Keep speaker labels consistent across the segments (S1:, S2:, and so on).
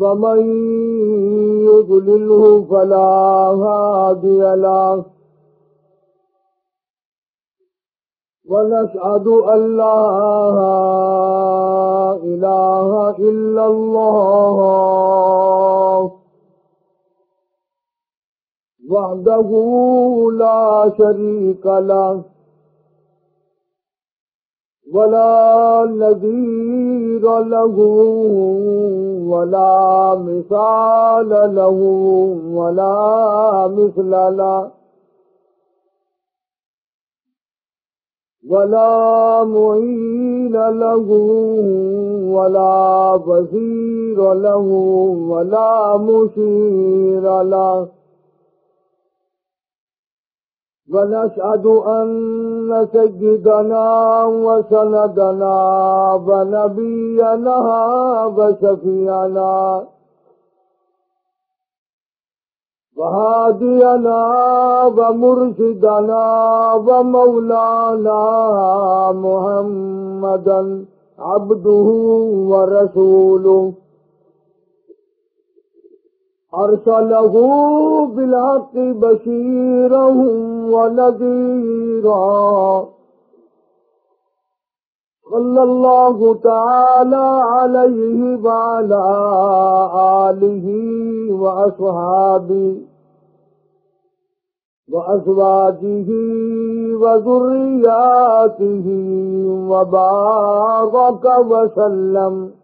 S1: ومن يضلله فلا هادي له. ونشهد أن لا إله إلا الله. وحده لا شريك له. ولا نذير له ولا مثال له ولا مثل له ولا معين له ولا وزير له ولا مشير له ونشهد أن سيدنا وسندنا ونبينا وشفيعنا وهادينا ومرشدنا ومولانا محمدا عبده ورسوله أرسله بالحق بشيرا ونذيرا. صلى الله تعالى عليه وعلى آله وأصحابه وأزواجه وذرياته وبارك وسلم.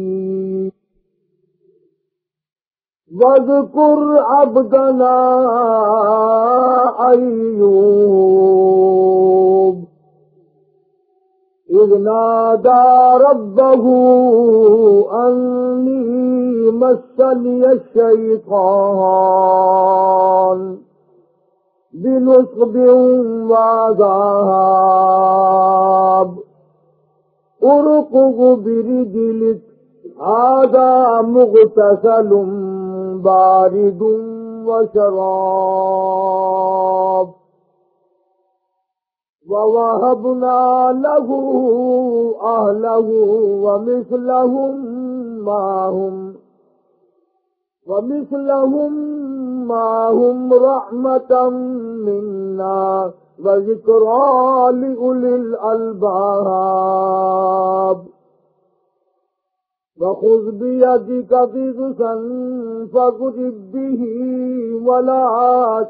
S1: واذكر عبدنا أيوب. إذ نادى ربه أني مسني الشيطان بنصب وعذاب أرقه برجلك. هذا مغتسل بارد وشراب ووهبنا له أهله ومثلهم معهم ومثلهم معهم رحمة منا وذكرى لأولي الألباب وخذ بيدك ضغثا فاضرب به ولا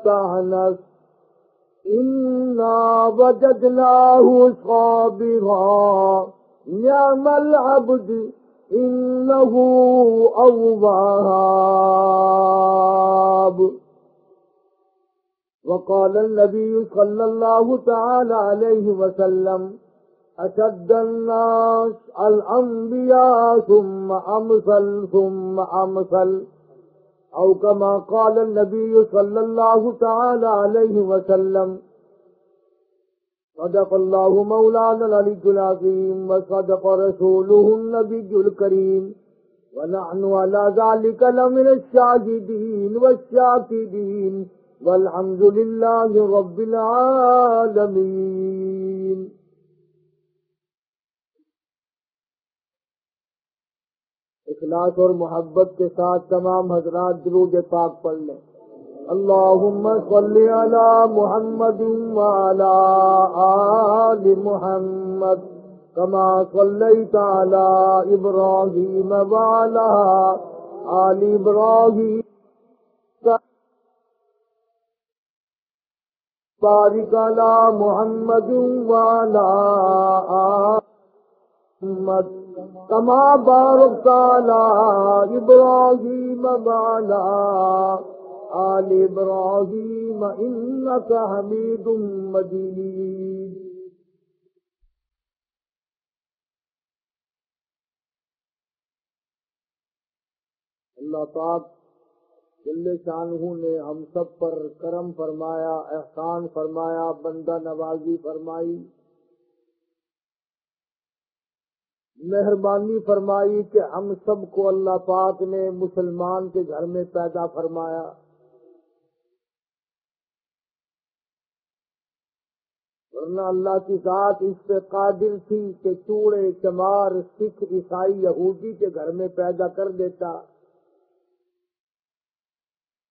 S1: تهنس إنا وجدناه صابرا. نعم العبد إنه أواب. وقال النبي صلى الله تعالى عليه وسلم أشد الناس الأنبياء ثم أمثل ثم أمثل. أو كما قال النبي صلى الله تعالى عليه وسلم صدق الله مولانا العلي العظيم وصدق رسوله النبي الكريم. ونحن على ذلك لمن الشاهدين والشاكدين والحمد لله رب العالمين. اخلاص اور محبت کے ساتھ تمام حضرات درود پاک پڑھ لیں۔ اللهم صل على محمد وعلى آل محمد كما صليت على إبراهيم وعلى آل إبراهيم بارك على محمد وعلى محمد كما باركت على إبراهيم وعلى آل إبراهيم إنك حميد مجيد اللہ پاک جل شانہ نے ہم سب پر کرم فرمایا، احسان فرمایا، بندہ نوازی فرمائی۔ مہربانی فرمائی کہ ہم سب کو اللہ پاک نے مسلمان کے گھر میں پیدا فرمایا۔ ورنہ اللہ کی ذات اس پہ قادر تھی کہ چوڑے چمار سکھ، عیسائی، یہودی کے گھر میں پیدا کر دیتا۔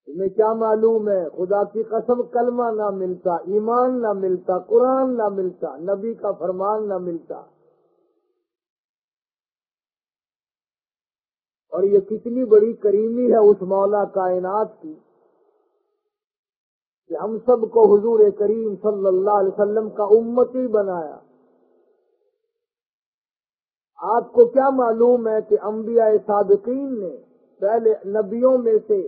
S1: تمہیں کیا معلوم ہے؟ خدا کی قسم کلمہ نہ ملتا، ایمان نہ ملتا، قرآن نہ ملتا، نبی کا فرمان نہ ملتا۔ اور یہ کتنی بڑی کریمی ہے اس مولا کائنات کی کہ ہم سب کو حضور کریم صلی اللہ علیہ وسلم کا امتی بنایا۔ آپ کو کیا معلوم ہے کہ انبیاء صادقین نے پہلے نبیوں میں سے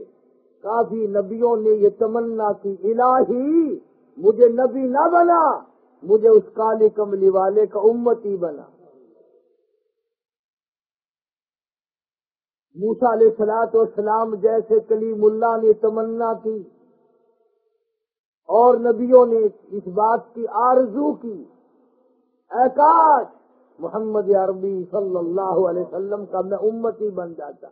S1: کافی نبیوں نے یہ تمنا کی الہی مجھے نبی نہ بنا، مجھے اس کالے کملی والے کا امتی بنا۔ موسا علیہ سلاط والسلام جیسے کلیم اللہ نے تمنا کی اور نبیوں نے اس بات کی آرزو کی۔ احکاش محمد عربی صلی اللہ علیہ وسلم کا میں امتی بن جاتا۔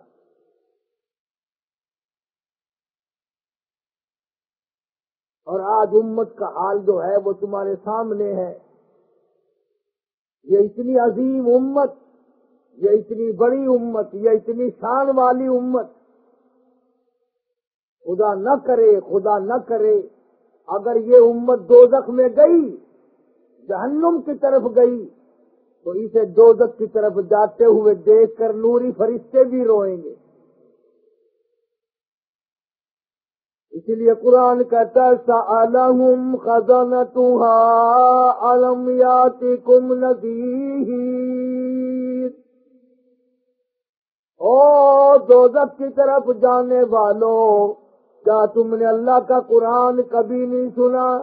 S1: اور آج امت کا حال جو ہے وہ تمہارے سامنے ہے۔ یہ اتنی عظیم امت یہ اتنی بڑی امت یہ اتنی شان والی امت، خدا نہ کرے، خدا نہ کرے، اگر یہ امت دو میں گئی، جہنم کی طرف گئی، تو اسے دو کی طرف جاتے ہوئے دیکھ کر نوری فرشتے بھی روئیں گے۔ اسی لیے قرآن کہتا سالم خزن علم یاتی کم ندی او دوزک کی طرف جانے والوں کیا تم نے اللہ کا قرآن کبھی نہیں سنا؟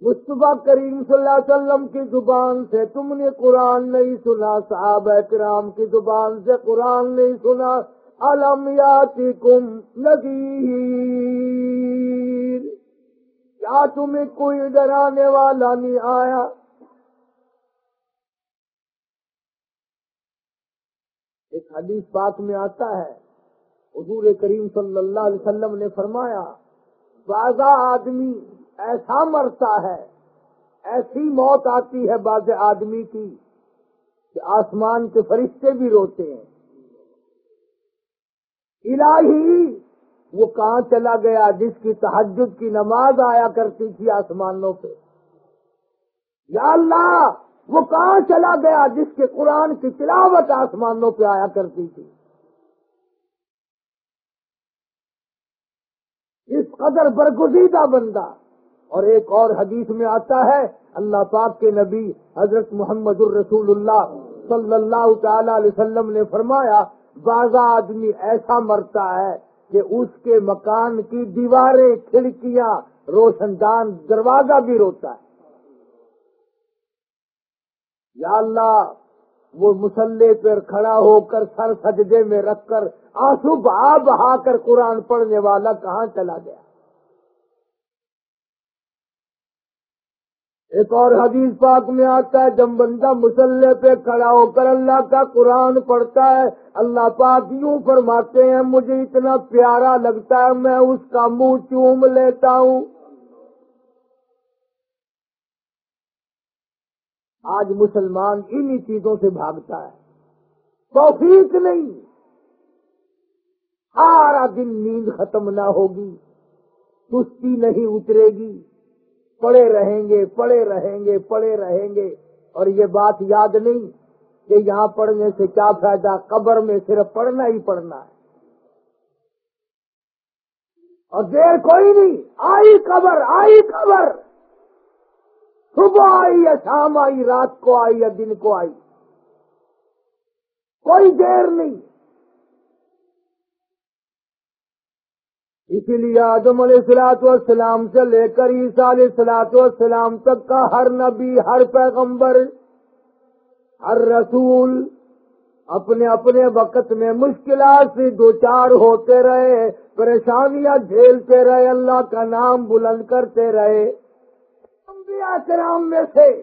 S1: مصطفیٰ کریم صلی اللہ علیہ وسلم کی زبان سے تم نے قرآن نہیں سنا، صحابہ کرام کی زبان سے قرآن نہیں سنا۔ المیاتی کم نذیر۔ کیا تمہیں کوئی ڈرانے والا نہیں آیا؟ ایک حدیث پاک میں آتا ہے۔ حضور کریم صلی اللہ علیہ وسلم نے فرمایا بازا آدمی ایسا مرتا ہے، ایسی موت آتی ہے باز آدمی کی، کہ آسمان کے فرشتے بھی روتے ہیں۔ الہی، وہ کہاں چلا گیا، جس کی تحجد کی نماز آیا کرتی تھی آسمانوں پہ۔ یا اللہ وہ کہاں چلا گیا جس کے قرآن کی تلاوت آسمانوں پہ آیا کرتی تھی؟ اس قدر برگزیدہ بندہ، اور ایک اور حدیث میں آتا ہے، اللہ پاک کے نبی حضرت محمد الرسول اللہ صلی اللہ تعالی علیہ وسلم نے فرمایا بازا آدمی ایسا مرتا ہے کہ اس کے مکان کی دیواریں، کھڑکیاں، روشن دان، دروازہ بھی روتا ہے۔ یا اللہ، وہ مسلح پر کھڑا ہو کر سر سجدے میں رکھ کر آنسو بہا بہا کر قرآن پڑھنے والا کہاں چلا گیا؟ ایک اور حدیث پاک میں آتا ہے، جب بندہ مسلح پہ کھڑا ہو کر اللہ کا قرآن پڑھتا ہے، اللہ پاک یوں فرماتے ہیں، مجھے اتنا پیارا لگتا ہے، میں اس کا منہ چوم لیتا ہوں۔ آج مسلمان انہی چیزوں سے بھاگتا ہے۔ توفیق نہیں۔ سارا دن نیند ختم نہ ہوگی۔ سستی نہیں اترے گی۔ پڑے رہیں گے، پڑے رہیں گے، پڑے رہیں گے۔ اور یہ بات یاد نہیں کہ یہاں پڑھنے سے کیا فائدہ، قبر میں صرف پڑھنا ہی پڑھنا ہے۔ اور دیر کوئی نہیں۔ آئی خبر آئی خبر صبح آئی یا شام آئی، رات کو آئی یا دن کو آئی۔ کوئی دیر نہیں۔ اسی لیے آدم علیہ السلاط والسلام سے لے کر عیسیٰ علیہ السلاط والسلام تک کا ہر نبی، ہر پیغمبر، ہر رسول اپنے اپنے وقت میں مشکلات سے دو چار ہوتے رہے، پریشانیاں جھیلتے رہے، اللہ کا نام بلند کرتے رہے۔ انبیاء کرام میں سے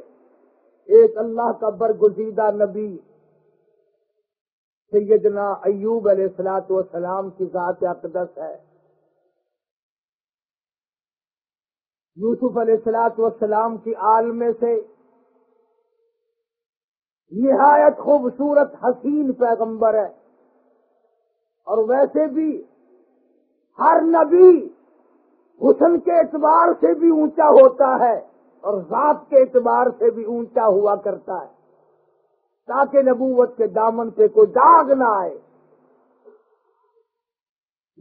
S1: ایک اللہ کا برگزیدہ نبی سیدنا ایوب علیہ السلاط والسلام کی ذات اقدس ہے۔ یوسف علیہ السلاط والسلام کی آل میں سے نہایت خوبصورت حسین پیغمبر ہے۔ اور ویسے بھی ہر نبی حسن کے اعتبار سے بھی اونچا ہوتا ہے۔ اور ذات کے اعتبار سے بھی اونچا ہوا کرتا ہے۔ تاکہ نبوت کے دامن پہ کوئی داغ نہ آئے۔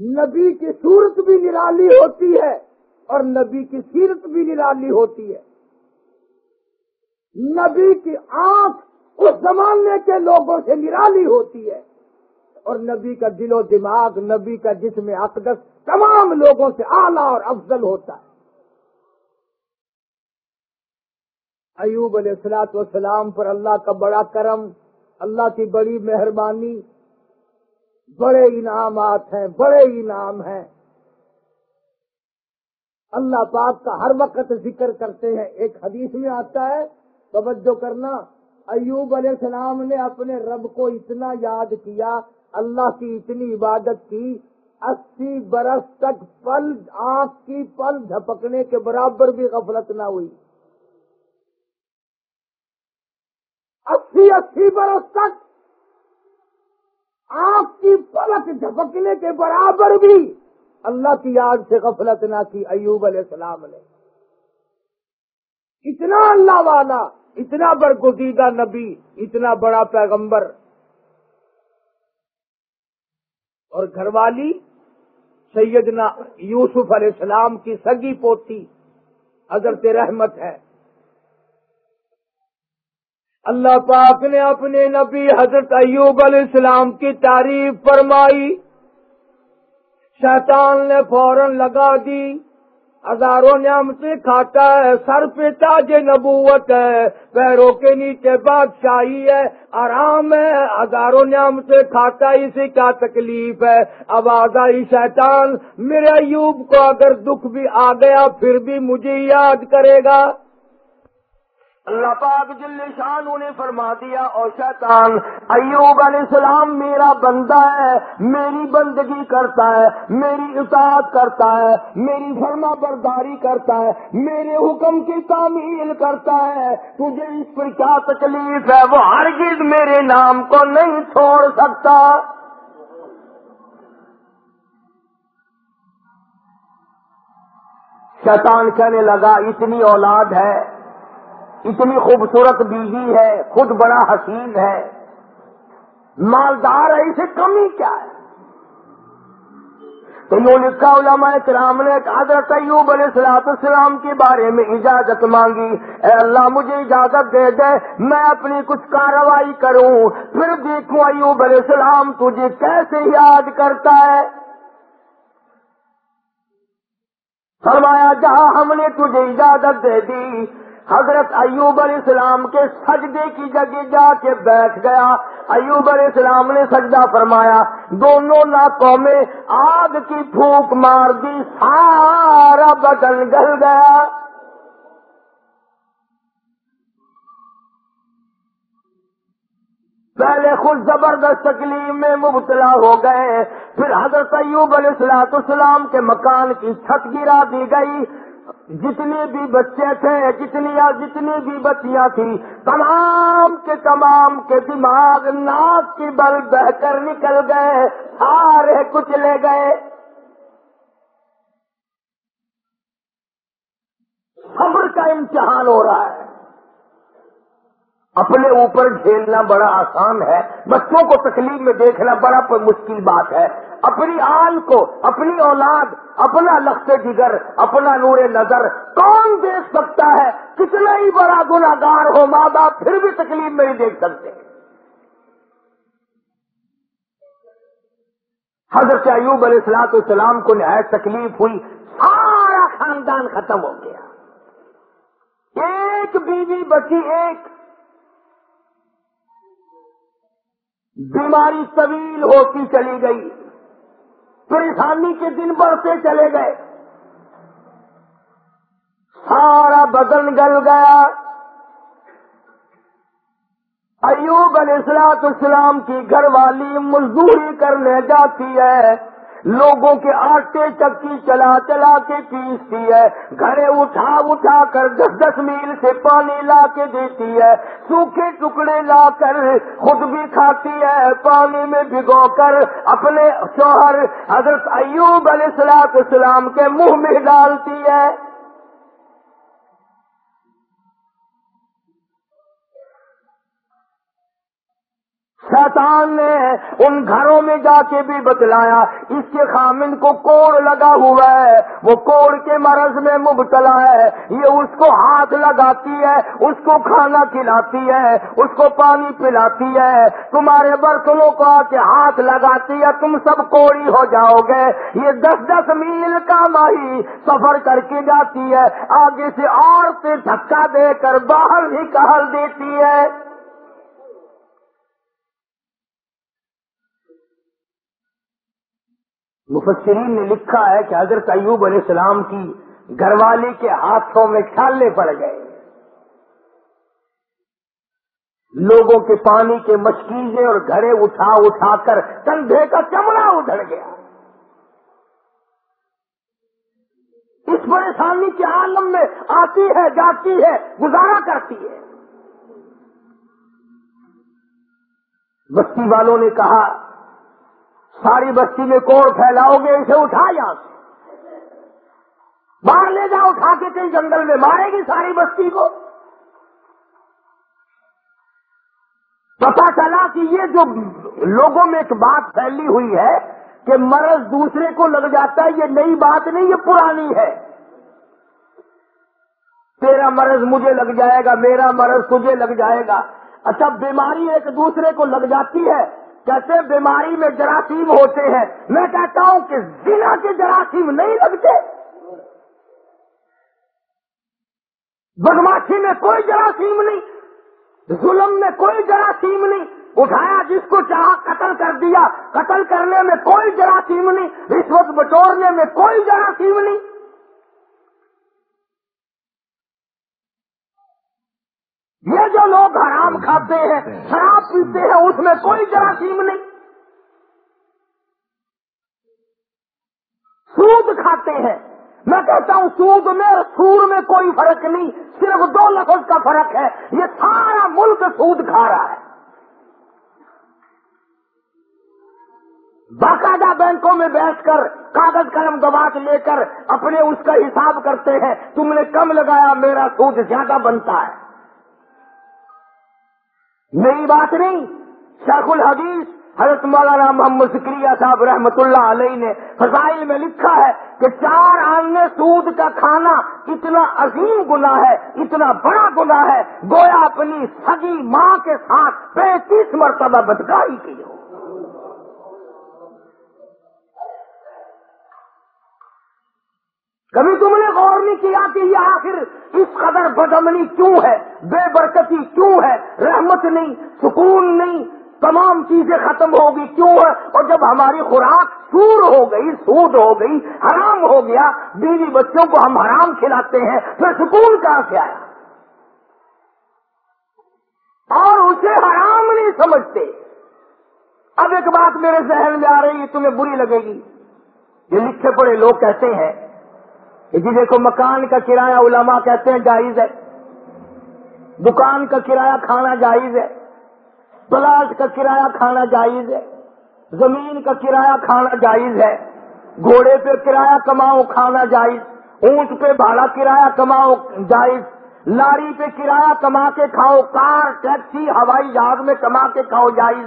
S1: نبی کی صورت بھی نرالی ہوتی ہے اور نبی کی سیرت بھی نرالی ہوتی ہے۔ نبی کی آنکھ اس زمانے کے لوگوں سے نرالی ہوتی ہے۔ اور نبی کا دل و دماغ، نبی کا جسم اقدس تمام لوگوں سے اعلیٰ اور افضل ہوتا ہے۔ ایوب علیہ السلاط والسلام پر اللہ کا بڑا کرم، اللہ کی بڑی مہربانی، بڑے انعامات ہیں، بڑے انعام ہیں۔ اللہ پاک کا ہر وقت ذکر کرتے ہیں۔ ایک حدیث میں آتا ہے، توجہ کرنا، ایوب علیہ السلام نے اپنے رب کو اتنا یاد کیا، اللہ کی اتنی عبادت کی، اسی برس تک پل، آنکھ کی پل جھپکنے کے برابر بھی غفلت نہ ہوئی۔ اسی اسی برس تک آنکھ کی پلک جھپکنے کے برابر بھی اللہ کی یاد سے غفلت نہ کی، ایوب علیہ السلام نے اتنا اللہ والا، اتنا برگزیدہ نبی، اتنا بڑا پیغمبر۔ اور گھر والی سیدنا یوسف علیہ السلام کی سگی پوتی حضرت رحمت ہے۔ اللہ پاک نے اپنے نبی حضرت ایوب علیہ السلام کی تعریف فرمائی۔ شیطان نے فوراً لگا دی۔ ہزاروں نعمتیں کھاتا ہے، سر پہ تاج نبوت ہے۔ پیروں کے نیچے بادشاہی ہے، آرام ہے۔ ہزاروں نعمتیں کھاتا ہے کیا تکلیف ہے؟ اب آئی شیطان میرے ایوب کو اگر دکھ بھی آ گیا، پھر بھی مجھے یاد کرے گا۔ اللہ پاک جل شان نے فرما دیا اور شیطان، ایوب علیہ السلام میرا بندہ ہے، میری بندگی کرتا ہے، میری اطاعت کرتا ہے، میری فرما برداری کرتا ہے، میرے حکم کی تعمیل کرتا ہے۔ تجھے اس پر کیا تکلیف ہے؟ وہ ہرگز میرے نام کو نہیں چھوڑ سکتا۔ شیطان کہنے لگا، اتنی اولاد ہے اتنی خوبصورت بیوی ہے، خود بڑا حسین ہے۔ مالدار ہے، اسے کمی کیا ہے؟ تو یوں لکھا علماء کرام نے حضرت ایوب علیہ السلاط السلام کے بارے میں اجازت مانگی۔ اے اللہ، مجھے اجازت دے دے، میں اپنی کچھ کاروائی کروں۔ پھر دیکھوں ایوب علیہ السلام تجھے کیسے یاد کرتا ہے۔ فرمایا، جہاں ہم نے تجھے اجازت دے دی حضرت ایوب علیہ السلام کے سجدے کی جگہ جا کے بیٹھ گیا۔ ایوب علیہ السلام نے سجدہ فرمایا۔ دونوں ناکوں میں آگ کی پھونک مار دی، سارا بدن گل گیا۔ پہلے خود زبردست تکلیف میں مبتلا ہو گئے۔ پھر حضرت ایوب علیہ السلام السلام کے مکان کی چھت گرا دی گئی۔ جتنے بھی بچے تھے، جتنی جتنی بھی بچیاں تھیں، تمام کے تمام کے دماغ ناک کی بل بہ کر نکل گئے، سارے کچھ لے گئے۔ صبر کا امتحان ہو رہا ہے۔ اپنے اوپر جھیلنا بڑا آسان ہے، بچوں کو تکلیف میں دیکھنا بڑا مشکل بات ہے۔ اپنی آل کو، اپنی اولاد، اپنا لخت جگر، اپنا نور نظر، کون دیکھ سکتا ہے؟ کتنا ہی بڑا گناگار ہو، ماں باپ پھر بھی تکلیف نہیں دیکھ سکتے۔ حضرت ایوب علیہ السلاط السلام کو نہایت تکلیف ہوئی، سارا خاندان ختم ہو گیا۔ ایک بیوی بچی، ایک بیماری طویل ہوتی چلی گئی۔ پریشانی کے دن بڑھتے چلے گئے۔ سارا بدن گل گیا۔ ایوب علیہ السلاط السلام کی گھر والی مزدوری کرنے جاتی ہے۔ لوگوں کے آٹے چکی چلا چلا کے پیستی ہے۔ گھرے اٹھا اٹھا کر دس دس میل سے پانی لا کے دیتی ہے۔ سوکھے ٹکڑے لا کر خود بھی کھاتی ہے۔ پانی میں بھگو کر اپنے شوہر حضرت ایوب علیہ السلاط اسلام کے منہ میں ڈالتی ہے۔ شیطان نے ان گھروں میں جا کے بھی بتلایا، اس کے خامن کو کوڑ لگا ہوا ہے، وہ کوڑ کے مرض میں مبتلا ہے، یہ اس کو ہاتھ لگاتی ہے، اس کو کھانا کھلاتی ہے، اس کو پانی پلاتی ہے، تمہارے برتنوں کو آ کے ہاتھ لگاتی ہے، تم سب کوڑی ہو جاؤ گے۔ یہ دس دس میل کا ماہی سفر کر کے جاتی ہے، آگے سے اور سے دھکا دے کر باہر ہی کہل دیتی ہے۔ مفسرین نے لکھا ہے کہ حضرت ایوب علیہ السلام کی گھر والی کے ہاتھوں میں چھالے پڑ گئے۔ لوگوں کے پانی کے مشکیزے اور گھڑے اٹھا اٹھا کر کندھے کا چمڑا اڑ گیا۔ اس پریشانی کے عالم میں آتی ہے، جاتی ہے، گزارا کرتی ہے۔ بستی والوں نے کہا ساری بستی میں کوڑ پھیلاؤ گے، اسے اٹھا یہاں سے۔ باہر لے جاؤ، اٹھا کے کہیں جنگل میں مارے گی ساری بستی کو۔ پتا چلا کہ یہ جو لوگوں میں ایک بات پھیلی ہوئی ہے کہ مرض دوسرے کو لگ جاتا ہے، یہ نئی بات نہیں، یہ پرانی ہے۔ تیرا مرض مجھے لگ جائے گا، میرا مرض تجھے لگ جائے گا۔ اچھا بیماری ایک دوسرے کو لگ جاتی ہے کیسے بیماری میں جراثیم ہوتے ہیں، میں کہتا ہوں کہ زنا کے جراثیم نہیں لگتے۔ بدماشی میں کوئی جراثیم نہیں، ظلم میں کوئی جراثیم نہیں۔ اٹھایا جس کو چاہا، قتل کر دیا۔ قتل کرنے میں کوئی جراثیم نہیں، رشوت بٹورنے میں کوئی جراثیم نہیں۔ یہ جو لوگ حرام کھاتے ہیں شراب پیتے ہیں اس میں کوئی جراثیم نہیں۔ سود کھاتے ہیں۔ میں کہتا ہوں سود میں اور سور میں کوئی فرق نہیں صرف دو لفظ کا فرق ہے۔ یہ سارا ملک سود کھا رہا ہے۔ باقاعدہ بینکوں میں بیٹھ کر کاغذ قلم گواہ لے کر اپنے اس کا حساب کرتے ہیں تم نے کم لگایا میرا سود زیادہ بنتا ہے۔ نئی بات نہیں شیخ الحدیث حضرت مولانا محمد سکریہ صاحب رحمت اللہ علیہ نے فضائل میں لکھا ہے کہ چار آنے سود کا کھانا اتنا عظیم گنا ہے، اتنا بڑا گنا ہے، گویا اپنی سگی ماں کے ساتھ پینتیس مرتبہ بدکاری کی ہو۔ کبھی تم نے غور نہیں کیا کہ یہ آخر اس قدر بدمنی کیوں ہے؟ بے برکتی کیوں ہے؟ رحمت نہیں، سکون نہیں، تمام چیزیں ختم ہوگی کیوں ہے؟ اور جب ہماری خوراک سور ہو گئی، سود ہو گئی، حرام ہو گیا، بیوی بچوں کو ہم حرام کھلاتے ہیں، پھر سکون کہاں سے آیا؟ اور اسے حرام نہیں سمجھتے۔ اب ایک بات میرے ذہن میں آ رہی ہے، تمہیں بری لگے گی۔ یہ لکھے پڑے لوگ کہتے ہیں جی دیکھو، مکان کا کرایہ علماء کہتے ہیں جائز ہے۔ دکان کا کرایہ کھانا جائز ہے۔ پلاٹ کا کرایہ کھانا جائز ہے۔ زمین کا کرایہ کھانا جائز ہے۔ گھوڑے پہ کرایہ کماؤ، کھانا جائز۔ اونٹ پہ بھاڑا کرایہ کماؤ، جائز۔ لاری پہ کرایہ کما کے کھاؤ، کار، ٹیکسی، ہوائی جہاز میں کما کے کھاؤ، جائز۔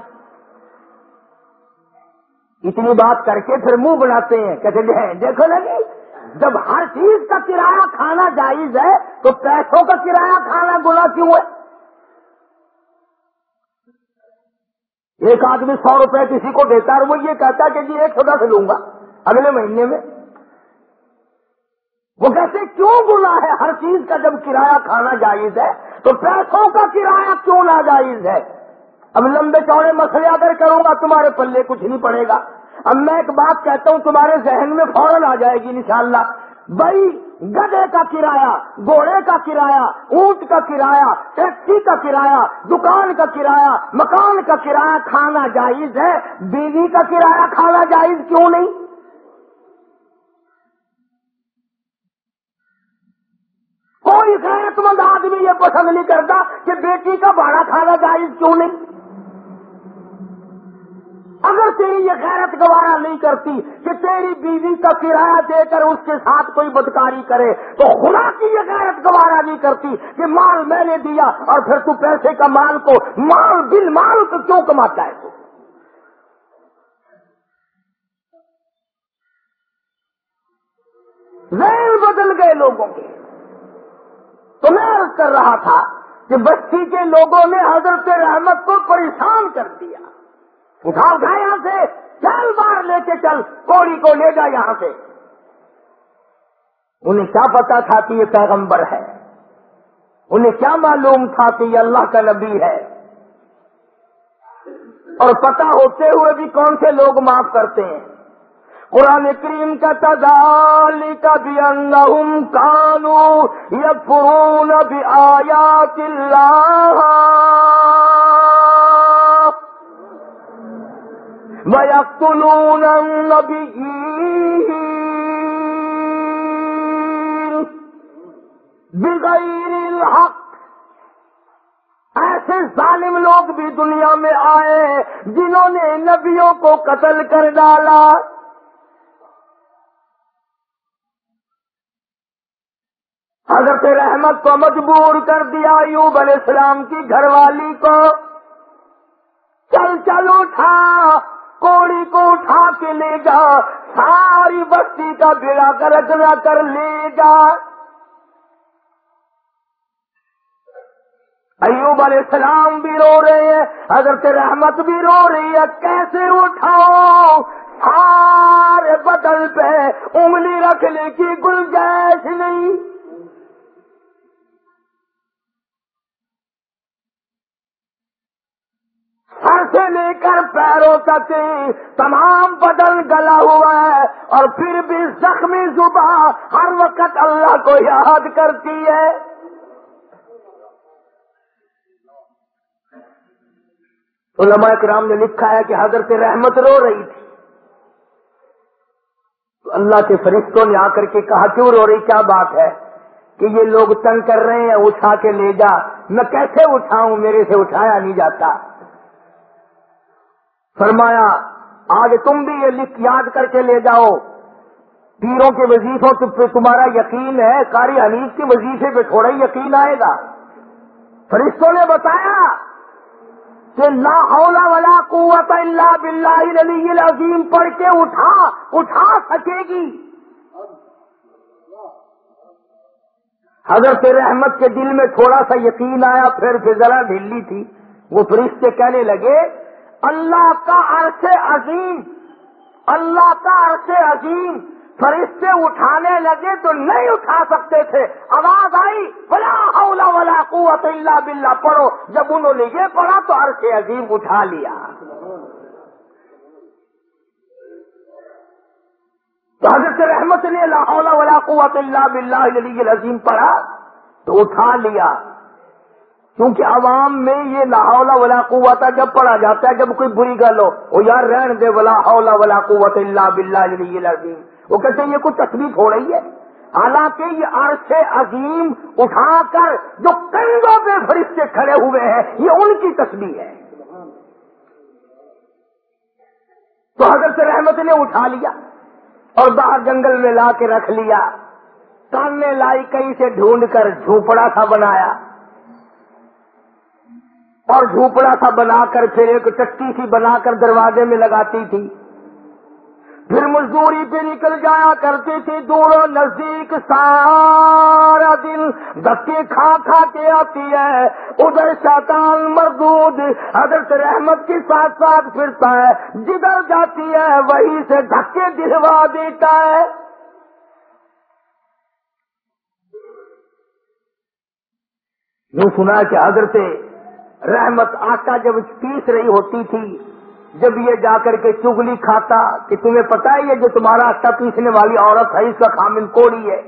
S1: اتنی بات کر کے پھر منہ بناتے ہیں۔ کہتے ہیں، دیکھو لگی جب ہر چیز کا کرایہ کھانا جائز ہے تو پیسوں کا کرایہ کھانا گنا کیوں ہے؟ ایک آدمی سو روپے کسی کو دیتا ہے وہ یہ کہتا ہے کہ جی ایک سو دس لوں گا اگلے مہینے میں۔ وہ کہتے کیوں گنا ہے؟ ہر چیز کا جب کرایہ کھانا جائز ہے تو پیسوں کا کرایہ کیوں نہ جائز ہے؟ اب لمبے چوڑے مسئلے اگر کروں گا تمہارے پلے کچھ نہیں پڑے گا۔ اب میں ایک بات کہتا ہوں، تمہارے ذہن میں فوراً آ جائے گی انشاءاللہ۔ بھائی گدے کا کرایہ، گھوڑے کا کرایہ، اونٹ کا کرایہ، ٹیکسی کا کرایہ، دکان کا کرایہ، مکان کا کرایہ کھانا جائز ہے؟ بیوی کا کرایہ کھانا جائز کیوں نہیں؟ کوئی غیرت مند آدمی یہ پسند نہیں کرتا کہ بیٹی کا بھاڑا کھانا جائز کیوں نہیں؟ اگر تیری یہ غیرت گوارا نہیں کرتی کہ تیری بیوی کا کرایہ دے کر اس کے ساتھ کوئی بدکاری کرے، تو خدا کی یہ غیرت گوارا نہیں کرتی کہ مال میں نے دیا اور پھر تو پیسے کا مال کو مال بل مال کو کیوں کماتا ہے تو؟ ذہن بدل گئے لوگوں کے۔ تو میں عرض کر رہا تھا کہ بستی کے لوگوں نے حضرت رحمت کو پریشان کر دیا۔ اٹھا اٹھا یہاں سے۔ چل بار لے کے چل، کوڑی کو لے جا یہاں سے۔ انہیں کیا پتا تھا کہ یہ پیغمبر ہے؟ انہیں کیا معلوم تھا کہ یہ اللہ کا نبی ہے؟ اور پتا ہوتے ہوئے بھی کون سے لوگ معاف کرتے ہیں؟ قرآن کریم کا تدال کا بھی انہم کانو یکفرون بھی آیات اللہ۔ وَيَقْتُلُونَ النَّبِيِّينَ بِغَيْرِ الْحَقِّ۔ ایسے ظالم لوگ بھی دنیا میں آئے جنہوں نے نبیوں کو قتل کر ڈالا۔ حضرت رحمت کو مجبور کر دیا ایوب علیہ السلام کی گھر والی کو۔ چل چل اٹھا۔ کوڑی کو اٹھا کے لے جا، ساری بستی کا بیڑا کر کر لے جا۔ ایوب علیہ السلام بھی رو رہے ہیں، حضرت رحمت بھی رو رہی ہے۔ کیسے اٹھاؤ سارے بدل پہ انگلی رکھنے کی گنجائش نہیں۔ سر سے لے کر پیروں تک تمام بدن گلا ہوا ہے اور پھر بھی زخمی زبان ہر وقت اللہ کو یاد کرتی ہے۔ علماء کرام نے لکھا ہے کہ حضرت رحمت رو رہی تھی۔ تو اللہ کے فرشتوں نے آ کر کے کہا، کیوں رو رہی؟ کیا بات ہے کہ یہ لوگ تنگ کر رہے ہیں؟ اٹھا کے لے جا۔ میں کیسے اٹھاؤں؟ میرے سے اٹھایا نہیں جاتا۔ فرمایا آج تم بھی یہ لکھ یاد کر کے لے جاؤ۔ پیروں کے وظیفوں پہ تمہارا یقین ہے کاری حنیف کے وظیفے پہ تھوڑا ہی یقین آئے گا۔ فرشتوں نے بتایا کہ لا حول ولا قوت الا باللہ العلی العظیم، پڑھ کے اٹھا اٹھا سکے گی۔ حضرت رحمت کے دل میں تھوڑا سا یقین آیا، پھر ذرا ڈھلی تھی۔ وہ فرشتے کہنے لگے اللہ کا عرص عظیم، اللہ کا عرص عظیم۔ فرشتے اٹھانے لگے تو نہیں اٹھا سکتے تھے۔ آواز آئی بلا حول ولا قوت الا باللہ۔ پڑھو، جب انہوں نے یہ پڑھا تو عرص عظیم اٹھا لیا۔ تو حضرت رحمت نے لا حول ولا قوت الا باللہ العظیم پڑھا تو اٹھا لیا۔ کیونکہ عوام میں یہ لاہولا ولا قوت جب پڑھا جاتا ہے، جب کوئی بری گل ہو، وہ یار رہن دے، ولا حولا ولا قوت اللہ بلّہ عظیم وہ کہتے ہیں، یہ کوئی تصویر ہو رہی ہے؟ حالانکہ یہ عرص عظیم اٹھا کر جو کندھوں پہ فرشتے کھڑے ہوئے ہیں، یہ ان کی تصویر ہے۔ تو حضرت رحمت نے اٹھا لیا اور باہر جنگل میں لا کے رکھ لیا۔ کان میں لائی کہیں سے ڈھونڈ کر جھوپڑا سا بنایا۔ اور جھوپڑا سا بنا کر پھر ایک چٹی سی بنا کر دروازے میں لگاتی تھی۔ پھر مزدوری پہ نکل جایا کرتی تھی۔ دور و نزدیک سارا دن دھکے کھا کھا کے آتی ہے۔ ادھر شیطان مردود حضرت رحمت کے ساتھ ساتھ پھرتا ہے۔ جدھر جاتی ہے وہی سے دھکے دلوا دیتا ہے۔ یوں سنا کہ حضرت رحمت آٹا جب پیس رہی ہوتی تھی، جب یہ جا کر کے چگلی کھاتا کہ تمہیں پتا ہے یہ جو تمہارا آٹا پیسنے والی عورت ہے، اس کا خامن کوڑی ہے۔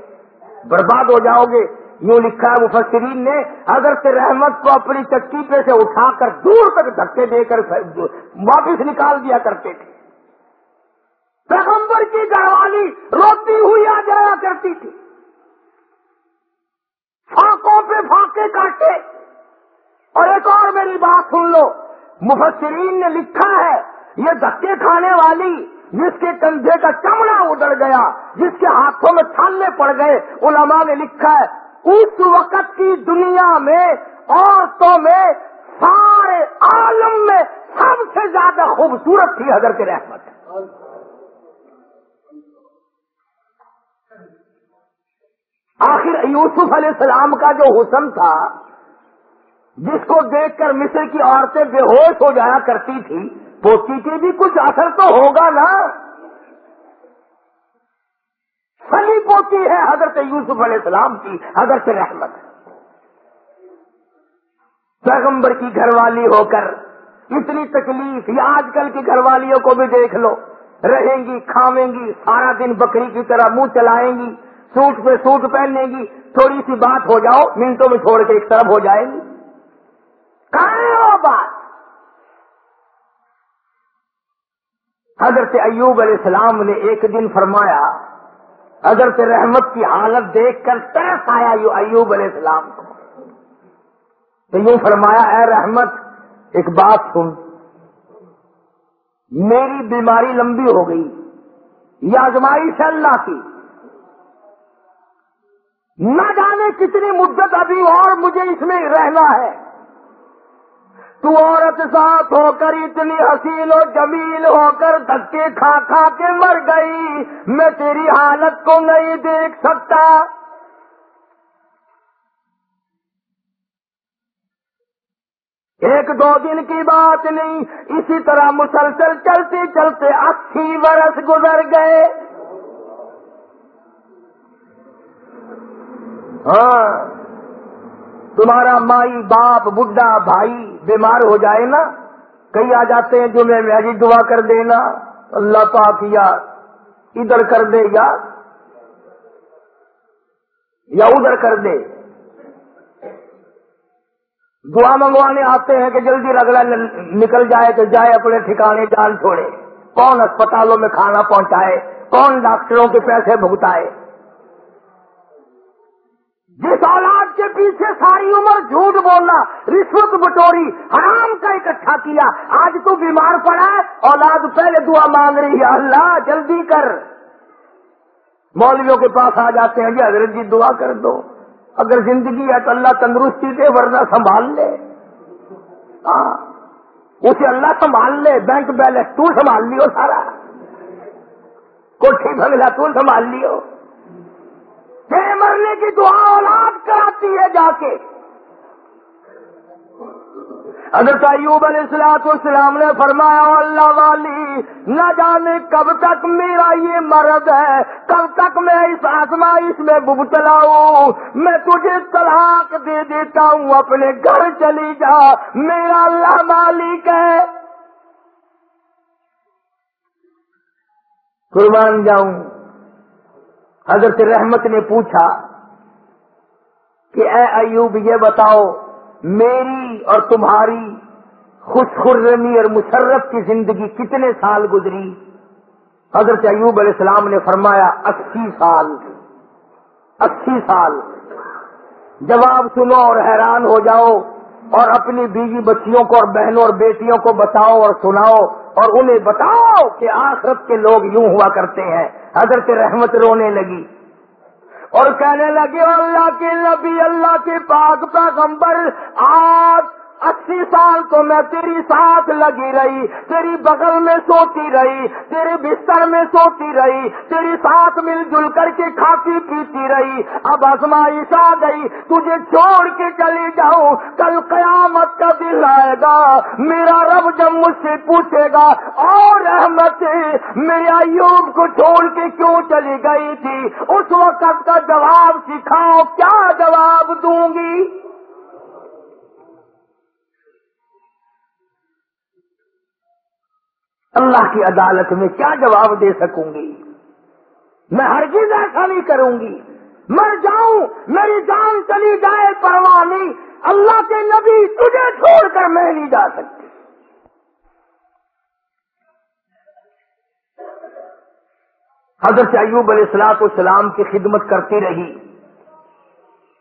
S1: برباد ہو جاؤ گے۔ یوں لکھا ہے مفسرین نے، حضرت رحمت کو اپنی چکی پہ سے اٹھا کر دور تک دھکے دے کر واپس نکال دیا کرتے تھے۔ پیغمبر کی گھر والی روتی ہوئی آ جایا کرتی تھی۔ فاقوں پہ فاقے کاٹے۔ اور ایک اور میری بات سن لو۔ مفسرین نے لکھا ہے، یہ دھکے کھانے والی جس کے کندھے کا چمڑا اڑ گیا، جس کے ہاتھوں میں چھالنے پڑ گئے، علماء نے لکھا ہے، اس وقت کی دنیا میں عورتوں میں سارے عالم میں سب سے زیادہ خوبصورت تھی حضرت رحمت۔ آخر یوسف علیہ السلام کا جو حسن تھا جس کو دیکھ کر مصر کی عورتیں بے ہوش ہو جایا کرتی تھی، پوتی کے بھی کچھ اثر تو ہوگا نا؟ سلی پوتی ہے حضرت یوسف علیہ السلام کی، حضرت رحمت۔ پیغمبر کی گھر والی ہو کر اتنی تکلیف یا آج کل کی گھر والیوں کو بھی دیکھ لو۔ رہیں گی، کھاویں گی، سارا دن بکری کی طرح منہ چلائیں گی، سوٹ پہ سوٹ پہننے گی، تھوڑی سی بات ہو جاؤ، منٹوں میں چھوڑ کے ایک طرف ہو جائے گی۔ کہاں بات حضرت ایوب علیہ السلام نے ایک دن فرمایا، حضرت رحمت کی حالت دیکھ کر ترس آیا یو ایوب علیہ السلام کو۔ تو یوں فرمایا، اے رحمت، ایک بات سن۔ میری بیماری لمبی ہو گئی، یہ آزمائی سے اللہ کی۔ نہ جانے کتنی مدت ابھی اور مجھے اس میں رہنا ہے۔ تو عورت ساتھ ہو کر اتنی حسین و جمیل ہو کر دھکے کھا کھا کے مر گئی۔ میں تیری حالت کو نہیں دیکھ سکتا۔ ایک دو دن کی بات نہیں، اسی طرح مسلسل چلتے چلتے اسی برس گزر گئے۔ ہاں تمہارا مائی باپ، بڈھا بھائی بیمار ہو جائے نا کئی آ جاتے ہیں جو میں میری دعا کر دینا اللہ پاک یا ادھر کر دے یا یا ادھر کر دے۔ دعا منگوانے آتے ہیں کہ جلدی رگڑا نکل جائے تو جائے اپنے ٹھکانے جان چھوڑے۔ کون اسپتالوں میں کھانا پہنچائے؟ کون ڈاکٹروں کے پیسے بھگتائے؟ جس اولاد کے پیچھے ساری عمر جھوٹ بولنا، رشوت بٹوری، حرام کا اکٹھا کیا۔ آج تو بیمار پڑا ہے، اولاد پہلے دعا مانگ رہی ہے، اللہ جلدی کر۔ مولویوں کے پاس آ جاتے ہیں جی حضرت جی دعا کر دو۔ اگر زندگی ہے تو اللہ تندرستی دے، ورنہ سنبھال لے۔ ہاں اسے اللہ سنبھال لے، بینک بیلنس تو سنبھال لیو سارا۔ کوٹھی بنگلہ تو سنبھال لیو۔ تیرے مرنے کی دعا اولاد کراتی ہے جا کے۔ حضرت ایوب علیہ السلاط والسلام نے فرمایا اللہ والی، نہ جانے کب تک میرا یہ مرض ہے، کب تک میں اس آزمائش میں مبتلا ہوں۔ میں تجھے طلاق دے دیتا ہوں، اپنے گھر چلی جا، میرا اللہ مالک ہے۔ قربان جاؤں۔ حضرت رحمت نے پوچھا کہ اے ایوب یہ بتاؤ، میری اور تمہاری خوش خرمی اور مشرف کی زندگی کتنے سال گزری؟ حضرت ایوب علیہ السلام نے فرمایا، اسی سال اسی سال۔ جواب سنو اور حیران ہو جاؤ اور اپنی بیوی بچیوں کو اور بہنوں اور بیٹیوں کو بتاؤ اور سناؤ اور انہیں بتاؤ کہ آخرت کے لوگ یوں ہوا کرتے ہیں۔ حضرت رحمت رونے لگی اور کہنے لگے اللہ کے نبی، اللہ کے پاک پیغمبر آپ اسی سال تو میں تیری ساتھ لگی رہی، تیری بغل میں سوتی رہی، تیرے بستر میں سوتی رہی، تیری ساتھ مل جل کر کے کھاتی پیتی رہی۔ اب ازمائش آ گئی، تجھے چھوڑ کے چلی جاؤں، کل قیامت کا دل آئے گا، میرا رب جب مجھ سے پوچھے گا، اور رحمت میرے ایوب کو چھوڑ کے کیوں چلی گئی تھی؟ اس وقت کا جواب سکھاؤ، کیا جواب دوں گی؟ اللہ کی عدالت میں کیا جواب دے سکوں گی؟ میں ہر چیز ایسا نہیں کروں گی۔ مر جاؤں، میری جان چلی جائے پرواہ نہیں۔ اللہ کے نبی تجھے چھوڑ کر میں نہیں جا سکتی۔ حضرت ایوب علیہ السلاط السلام کی خدمت کرتی رہی۔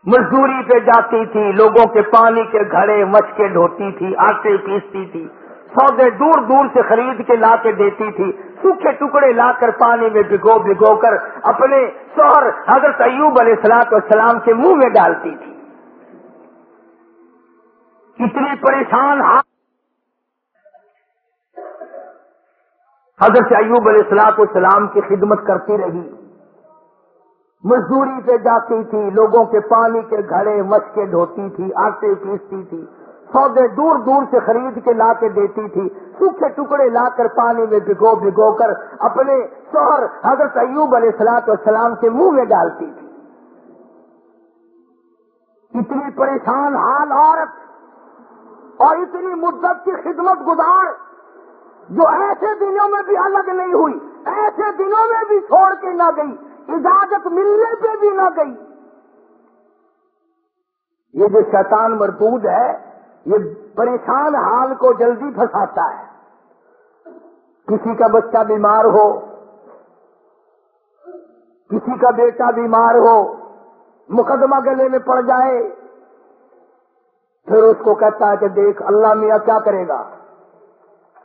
S1: مزدوری پہ جاتی تھی، لوگوں کے پانی کے گھڑے مچ کے ڈھوتی تھی، آٹے پیستی تھی۔ سودے دور دور سے خرید کے لا کے دیتی تھی۔ سوکھے ٹکڑے لا کر پانی میں بھگو بھگو کر اپنے شوہر حضرت ایوب علیہ السلاط والسلام کے منہ میں ڈالتی تھی۔ اتنی پریشان ہاتھ حضرت ایوب علیہ السلاط والسلام کی خدمت کرتی رہی۔ مزدوری پہ جاتی تھی، لوگوں کے پانی کے گھڑے مچ کے ڈھوتی تھی، آٹے پیستی تھی۔ سودے دور دور سے خرید کے لا کے دیتی تھی۔ سوکھے ٹکڑے لا کر پانی میں بھگو بھگو کر اپنے شوہر حضرت ایوب علیہ السلاط والسلام کے منہ میں ڈالتی تھی۔ اتنی پریشان حال عورت اور اتنی مدت کی خدمت گزار جو ایسے دنوں میں بھی الگ نہیں ہوئی، ایسے دنوں میں بھی چھوڑ کے نہ گئی، اجازت ملنے پہ بھی نہ گئی۔ یہ جو شیطان مردود ہے یہ پریشان حال کو جلدی پھنساتا ہے۔ کسی کا بچہ بیمار ہو، کسی کا بیٹا بیمار ہو، مقدمہ گلے میں پڑ جائے، پھر اس کو کہتا ہے کہ دیکھ، اللہ میاں کیا کرے گا؟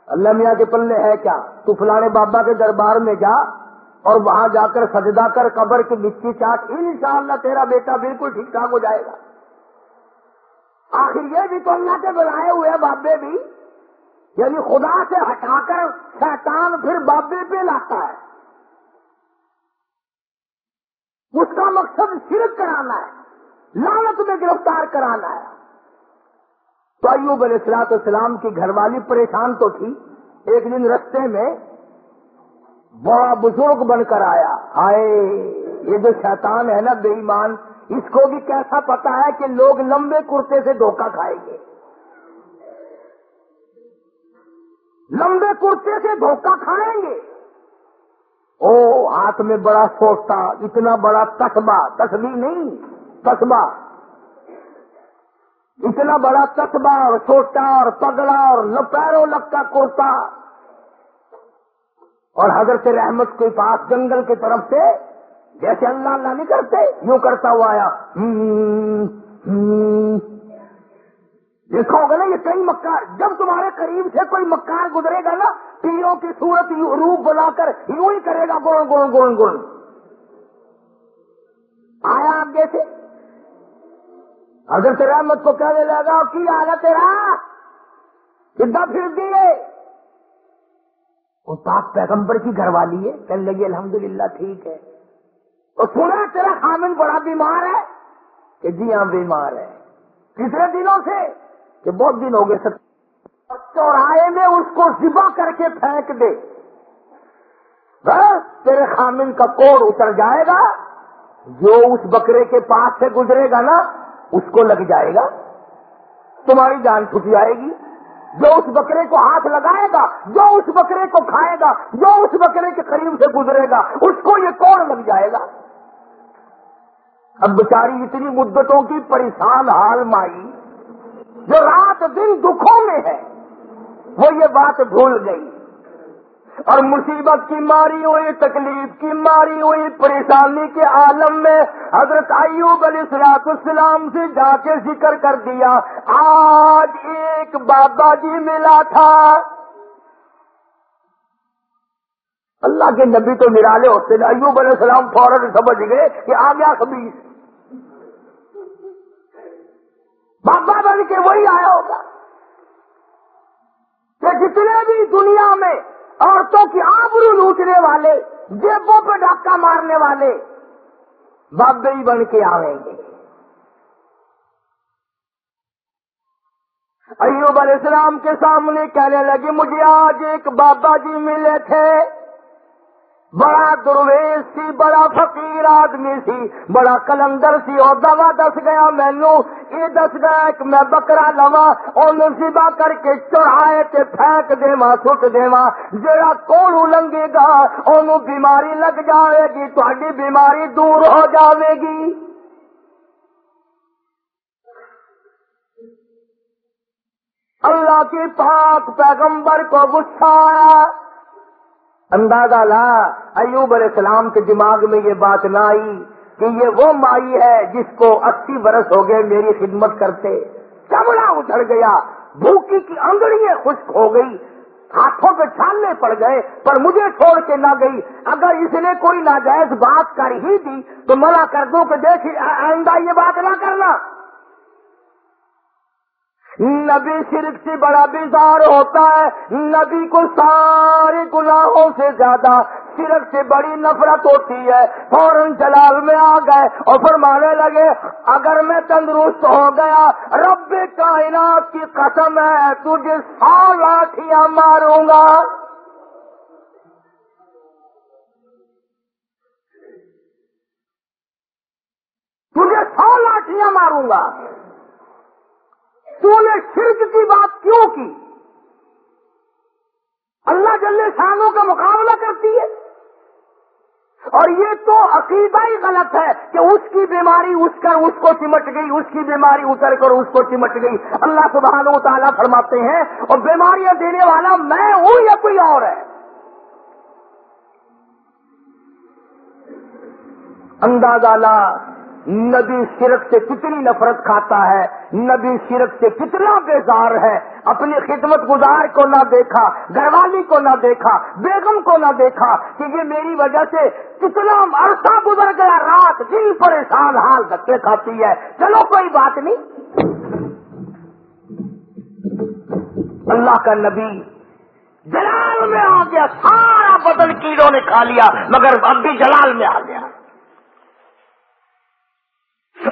S1: اللہ میاں کے پلے ہے کیا؟ تو فلانے بابا کے دربار میں جا اور وہاں جا کر سجدہ کر، قبر کی مٹی چاٹ، انشاءاللہ تیرا بیٹا بالکل ٹھیک ٹھاک ہو جائے گا۔ آخر یہ بھی تو اللہ کے بنائے ہوئے بابے بھی۔ یعنی خدا سے ہٹا کر شیطان پھر بابے پہ لاتا ہے۔ اس کا مقصد شرک کرانا ہے۔ لالت میں گرفتار کرانا ہے۔ تو ایوب علیہ السلاط السلام کی گھر والی پریشان تو تھی۔ ایک دن رستے میں بڑا بزرگ بن کر آیا۔ آئے یہ جو شیطان ہے نا، بے ایمان۔ اس کو بھی کیسا پتا ہے کہ لوگ لمبے کرتے سے دھوکہ کھائیں گے؟ لمبے کرتے سے دھوکہ کھائیں گے؟ او، ہاتھ میں بڑا سوٹا، اتنا بڑا تسبا تسبی نہیں، تسبا۔ اتنا بڑا تسبا اور چھوٹا اور پگڑا اور لپیرو لگ کا کرتا۔ اور حضرت رحمت کے پاس جنگل کی طرف سے جیسے اللہ اللہ نہیں کرتے، یوں کرتا ہوا آیا۔ دیکھو گے نا یہ کئی مکار، جب تمہارے قریب سے کوئی مکار گزرے گا نا، پیروں کی صورت روپ بنا کر یوں ہی کرے گا، گون گون گون گون۔ آیا آپ جیسے؟ حضرت رحمت کو کہنے لگا، کی آگا تیرا؟ کدھا پھر دیے وہ پاک پیغمبر کی گھر والی ہے۔ کہنے لگی، الحمدللہ ٹھیک ہے۔ تو سنا تیرا خامن بڑا بیمار ہے کہ جی ہاں بیمار ہے۔ کتنے دنوں سے؟ کہ بہت دن ہو گئے۔ سب چوراہے میں اس کو ذبح کر کے پھینک دے۔ بس تیرے خامن کا کوڑ اتر جائے گا۔ جو اس بکرے کے پاس سے گزرے گا نا، اس کو لگ جائے گا۔ تمہاری جان چھٹ جائے گی۔ جو اس بکرے کو ہاتھ لگائے گا، جو اس بکرے کو کھائے گا، جو اس بکرے کے قریب سے گزرے گا، اس کو یہ کوڑ لگ جائے گا۔ اب بیچاری اتنی مدتوں کی پریشان حال مائی جو رات دن دکھوں میں ہے، وہ یہ بات بھول گئی۔ اور مصیبت کی ماری ہوئی، تکلیف کی ماری ہوئی، پریشانی کے عالم میں حضرت ایوب علیہ السلاط السلام سے جا کے ذکر کر دیا۔ آج ایک بابا جی ملا تھا۔ اللہ کے نبی تو نرالے ہوتے ہیں ایوب علیہ السلام فوراً سمجھ گئے کہ آ گیا خبیص۔ بابا بن کے وہی آیا ہوگا کہ جتنے بھی دنیا میں عورتوں کی آبرو لوٹنے والے، جیبوں پہ ڈاکہ مارنے والے بابے ہی بن کے آئیں گے۔ ایوب علیہ السلام کے سامنے کہنے لگے، مجھے آج ایک بابا جی ملے تھے۔ بڑا درویش سی، بڑا فقیر آدمی سی، بڑا کلندر سی اور دوا دس گیا مینو یہ دس گیا کہ میں بکرا لوا ان سبا کر کے چڑھائے تے پھینک دے سٹ دے جا کوڑ لنگے گا ان بیماری لگ جائے گی تاری بیماری دور ہو جاوے گی۔ اللہ کے پاک پیغمبر کو غصہ آیا۔ اندازہ لا، ایوب علیہ السلام کے دماغ میں یہ بات نہ آئی کہ یہ وہ مائی ہے جس کو اسی برس ہو گئے میری خدمت کرتے۔ چمڑا اچھڑ گیا؟ بھوکی کی انگڑی خشک ہو گئی۔ ہاتھوں پہ چھالنے پڑ گئے، پر مجھے چھوڑ کے نہ گئی۔ اگر اس نے کوئی ناجائز بات کر ہی دی تو منع کر دوں کہ دیکھ آئندہ یہ بات نہ کرنا۔ نبی شرک سے بڑا بیزار ہوتا ہے۔ نبی کو سارے گناہوں سے زیادہ شرک سے بڑی نفرت ہوتی ہے۔ فوراً جلال میں آ گئے اور فرمانے لگے، اگر میں تندرست ہو گیا، رب کائنات کی قسم ہے، تجھے سو لاٹیاں ماروں گا۔ تجھے سو لاٹیاں ماروں گا۔ تو نے شرک کی بات کیوں کی؟ اللہ جل شانوں کا مقابلہ کرتی ہے۔ اور یہ تو عقیدہ ہی غلط ہے کہ اس کی بیماری اس کر، اس کو چمٹ گئی، اس کی بیماری اتر کر، اس کو چمٹ گئی۔ اللہ سبحانہ و تعالیٰ فرماتے ہیں، اور بیماریاں دینے والا میں ہوں یا کوئی اور ہے؟ اندازہ لا نبی شرک سے کتنی نفرت کھاتا ہے، نبی شرک سے کتنا بیزار ہے۔ اپنی خدمت گزار کو نہ دیکھا گھر والی کو نہ دیکھا، بیگم کو نہ دیکھا کہ یہ میری وجہ سے کتنا عرصہ گزر گیا، رات دن پریشان حال دھکے کھاتی ہے۔ چلو کوئی بات نہیں۔ اللہ کا نبی جلال میں آ گیا، سارا بدن کیڑوں نے کھا لیا، مگر اب بھی جلال میں آ گیا۔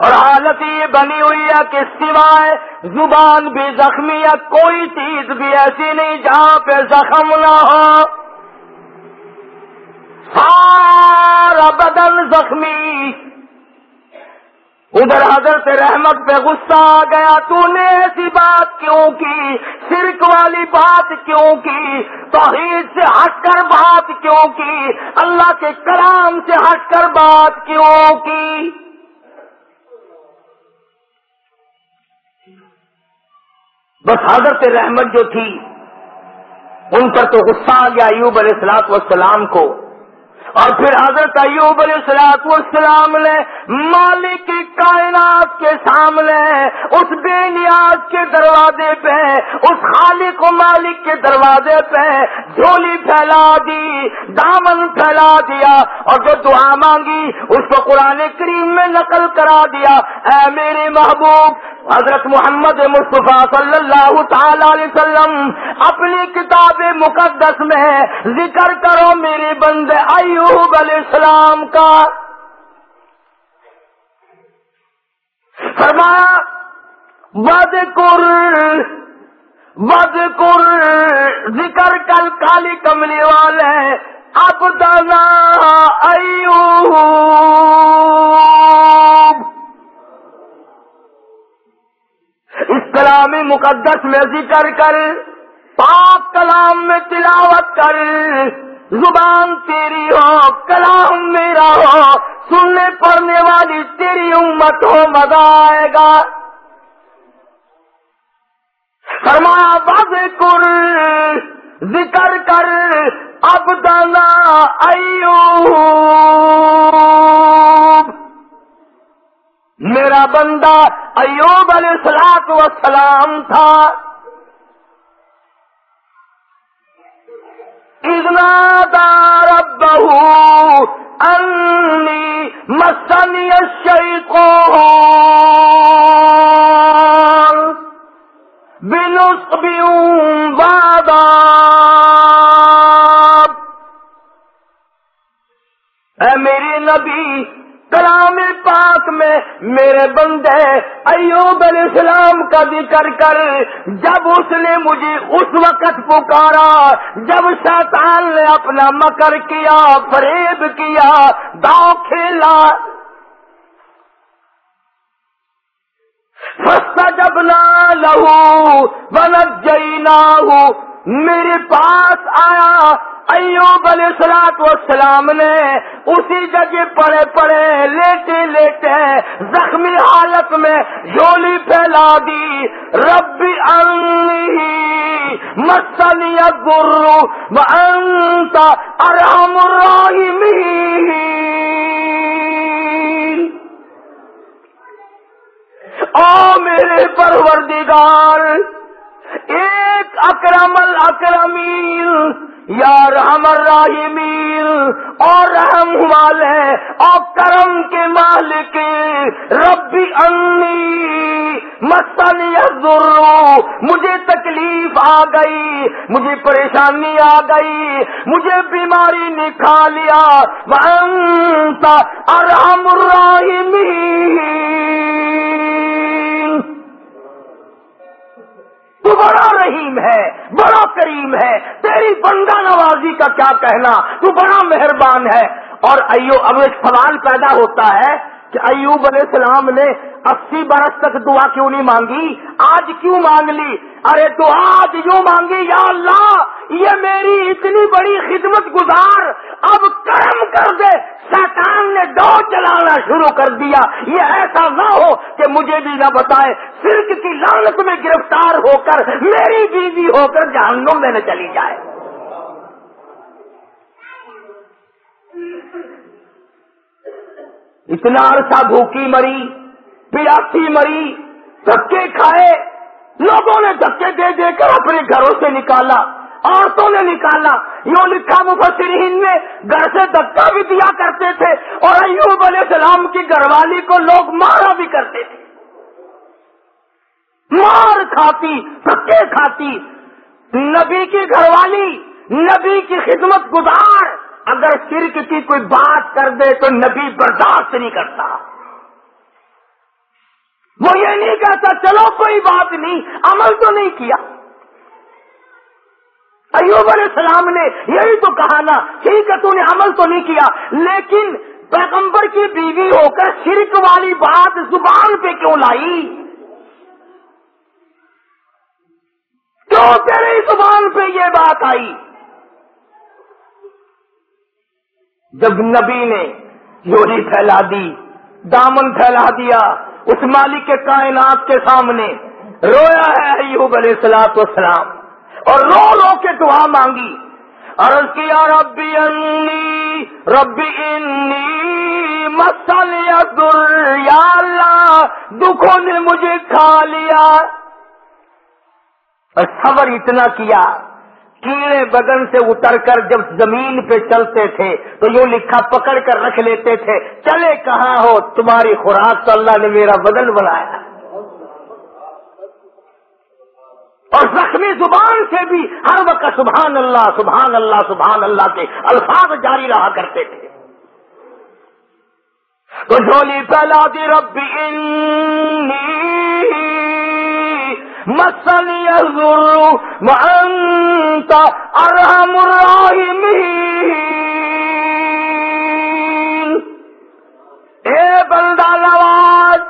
S1: اور حالت یہ بنی ہوئی ہے کہ سوائے زبان بھی زخمی ہے، کوئی چیز بھی ایسی نہیں جہاں پہ زخم نہ ہو۔ سارا بدن زخمی۔ ادھر حضرت رحمت پہ غصہ آ گیا، تو نے ایسی بات کیوں کی؟ شرک والی بات کیوں کی؟ توحید سے ہٹ کر بات کیوں کی؟ اللہ کے کلام سے ہٹ کر بات کیوں کی؟ بس حضرت رحمت جو تھی، ان پر تو غصہ آ گیا ایوب علیہ السلاط والسلام کو۔ اور پھر حضرت ایوب علیہ السلاط والسلام نے مالک کائنات کے سامنے، اس بے نیاز کے دروازے پہ، اس خالق و مالک کے دروازے پہ جھولی پھیلا دی، دامن پھیلا دیا اور جو دعا مانگی، اس کو قرآن کریم میں نقل کرا دیا۔ اے میرے محبوب، حضرت محمد مصطفیٰ صلی اللہ تعالی علیہ وسلم، اپنی کتاب مقدس میں ذکر کرو میرے بندے ایوب علیہ السلام کا فرمایا ود کر ود کر ذکر کل کالی کملی والے اب دانا ایوب۔ اس کلام مقدس میں ذکر کر، پاک کلام میں تلاوت کر۔ زبان تیری ہو، کلام میرا ہو، سننے پڑھنے والی تیری امت ہو، مزہ آئے گا۔ فرمایا باز کر ذکر کر اب دانا ایو میرا بندہ ایوب علیہ السلاط و سلام تھا۔ اتنا دار بہو انی مسنی شیخو بنو اے میری نبی، کلام پاک میں میرے بندے ایوب علیہ السلام کا ذکر کر، جب اس نے مجھے اس وقت پکارا، جب شیطان نے اپنا مکر کیا، فریب کیا داؤ کھیلا سستا جب نہ لہو بنت جئی نہ میرے پاس آیا۔ ایوب علیہ السلام والسلام نے اسی جگہ پڑے پڑے، لیٹے لیٹے زخمی حالت میں جھولی پھیلا دی۔ ربی انی مسلی گرو انت ارحم الراحمین۔ او میرے پروردگار ایک اکرم الاکرمین، یا رحم الراحمین اور رحم والے، اور کرم کے مالک، ربی انی مسلی ضرور مجھے تکلیف آ گئی، مجھے پریشانی آ گئی، مجھے بیماری نکھا لیا وہ ارحم الراحمین تو بڑا رحیم ہے، بڑا کریم ہے۔ تیری بندہ نوازی کا کیا کہنا؟ تو بڑا مہربان ہے۔ اور ایو، اب ایک سوال پیدا ہوتا ہے۔ کہ ایوب علیہ السلام نے اسی برس تک دعا کیوں نہیں مانگی؟ آج کیوں مانگ لی؟ ارے تو آج یوں مانگی، یا اللہ، یہ میری اتنی بڑی خدمت گزار، اب کرم کر دے، شیطان نے دو چلانا شروع کر دیا۔ یہ ایسا نہ ہو کہ مجھے بھی نہ بتائے۔ سرک کی لانت میں گرفتار ہو کر، میری بیوی ہو کر جہنم میں نہ چلی جائے۔ اتنا عرصہ بھوکی مری پیاسی مری، دھکے کھائے، لوگوں نے دھکے دے دے کر اپنے گھروں سے نکالا، عورتوں نے نکالا۔ یوں لکھا مفسرین نے گھر سے دھکا بھی دیا کرتے تھے اور ایوب علیہ السلام کی گھر والی کو لوگ مارا بھی کرتے تھے۔ مار کھاتی، دھکے کھاتی، نبی کی گھر والی، نبی کی خدمت گزار۔ اگر شرک کی کوئی بات کر دے تو نبی برداشت نہیں کرتا۔ وہ یہ نہیں کہتا، چلو کوئی بات نہیں، عمل تو نہیں کیا۔ ایوب علیہ السلام نے یہی تو کہا نا، ٹھیک ہے، تو نے عمل تو نہیں کیا، لیکن پیغمبر کی بیوی ہو کر شرک والی بات زبان پہ کیوں لائی؟ کیوں تیری زبان پہ یہ بات آئی؟ جب نبی نے جوڑی پھیلا دی، دامن پھیلا دیا، اس مالک کے کائنات کے سامنے رویا ہے ایوب علیہ السلاط والسلام اور رو رو کے دعا مانگی۔ عرض کیا ربی انی ربی انی مسل یا اللہ، دکھوں نے مجھے کھا لیا۔ اور صبر اتنا کیا۔ کیڑے بدن سے اتر کر جب زمین پہ چلتے تھے، تو یوں لکھا پکڑ کر رکھ لیتے تھے، چلے کہاں ہو؟ تمہاری خوراک تو اللہ نے میرا بدن بنایا۔ اور زخمی زبان سے بھی ہر وقت سبحان اللہ سبحان اللہ سبحان اللہ کے الفاظ جاری رہا کرتے تھے۔ تو جھولی پھیلا دی ربی انی مسلی وانت ارحم الراحمین اے بندہ نواز،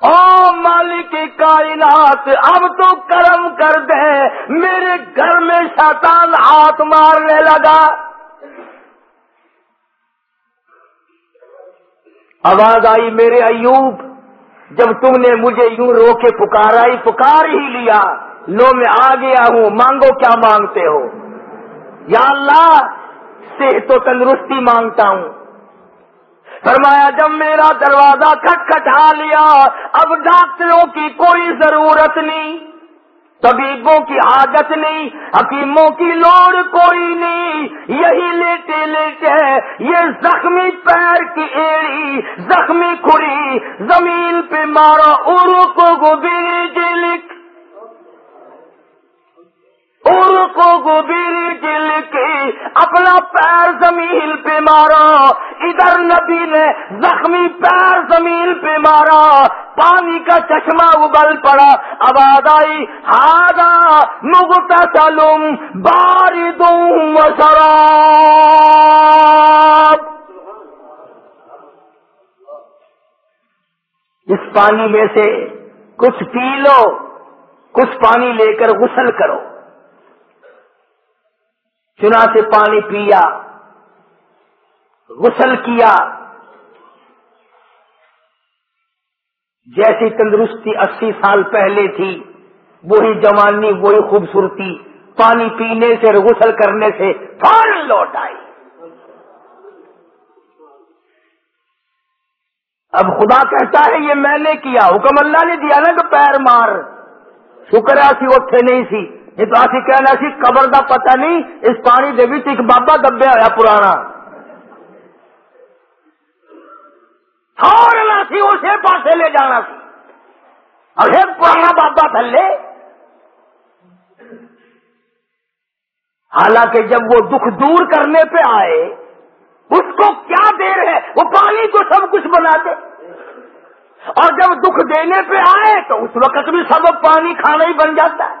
S1: او مالک کائنات، اب تو کرم کر دے، میرے گھر میں شیطان ہاتھ مارنے لگا۔ آواز آئی میرے ایوب جب تم نے مجھے یوں رو کے پکارا، ہی پکار ہی لیا، لو میں آ گیا ہوں مانگو کیا مانگتے ہو؟ یا اللہ، صحت و تندرستی مانگتا ہوں۔ فرمایا، جب میرا دروازہ کھٹ کھٹا لیا، اب ڈاکٹروں کی کوئی ضرورت نہیں۔ طبیبوں کی عادت نہیں، حکیموں کی لوڑ کوئی نہیں۔ یہی لیٹے لیٹے یہ زخمی پیر کی ایڑی، زخمی کھڑی زمین پہ مارو ارو کو گوبھی لکھ اور کو گبیر جل اپنا پیر زمین پہ مارا۔ ادھر نبی نے زخمی پیر زمین پہ مارا، پانی کا چشمہ ابل پڑا آواز آئی ہادا مگتا چلوم باری دوں اس پانی میں سے کچھ پی لو، کچھ پانی لے کر غسل کرو۔ چنا سے پانی پیا۔ غسل کیا۔ جیسی تندرستی اسی سال پہلے تھی، وہی جوانی، وہی خوبصورتی۔ پانی پینے سے، غسل کرنے سے فوراً لوٹ آئی۔ اب خدا کہتا ہے، یہ میں نے کیا۔ حکم اللہ نے دیا نا کہ پیر مار۔ شکر سی اٹھے نہیں سی یہ تو آسی کہنا سی قبر کا پتہ نہیں، اس پانی دے ایک بابا دبیا ہوا پرانا۔ چھوڑنا سی اسے پاسے لے جانا سی۔ اور ایک پرانا بابا تھلے۔ حالانکہ جب وہ دکھ دور کرنے پہ آئے، اس کو کیا دیر ہے؟ وہ پانی کو سب کچھ بنا دے۔ اور جب دکھ دینے پہ آئے، تو اس وقت بھی سب پانی کھانا ہی بن جاتا ہے۔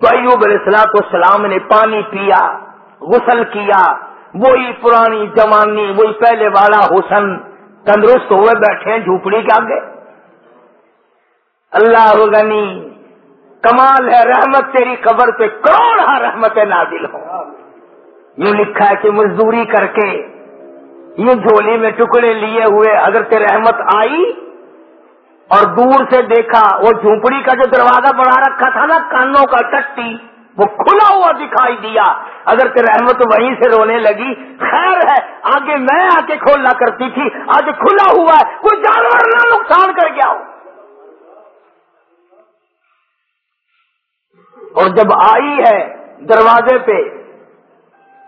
S1: تو ایوب علیہ السلاط والسلام نے پانی پیا، غسل کیا۔ وہی پرانی جوانی وہی پہلے والا حسن تندرست ہوئے بیٹھے ہیں جھوپڑی کے آگے۔ اللہ غنی، کمال ہے، رحمت تیری خبر پہ کروڑ ہاں رحمت نازل ہو۔ یوں لکھا ہے کہ مزدوری کر کے یوں جھولی میں ٹکڑے لیے ہوئے اگر رحمت آئی اور دور سے دیکھا، وہ جھونپڑی کا جو دروازہ بنا رکھا تھا نا، کانوں کا ٹٹی وہ کھلا ہوا دکھائی دیا۔ اگر کہ رحمت وہیں سے رونے لگی، خیر ہے، آگے میں آ کے کھولنا کرتی تھی، آج کھلا ہوا ہے، کوئی جانور نہ نقصان کر گیا ہو۔ اور جب آئی ہے دروازے پہ،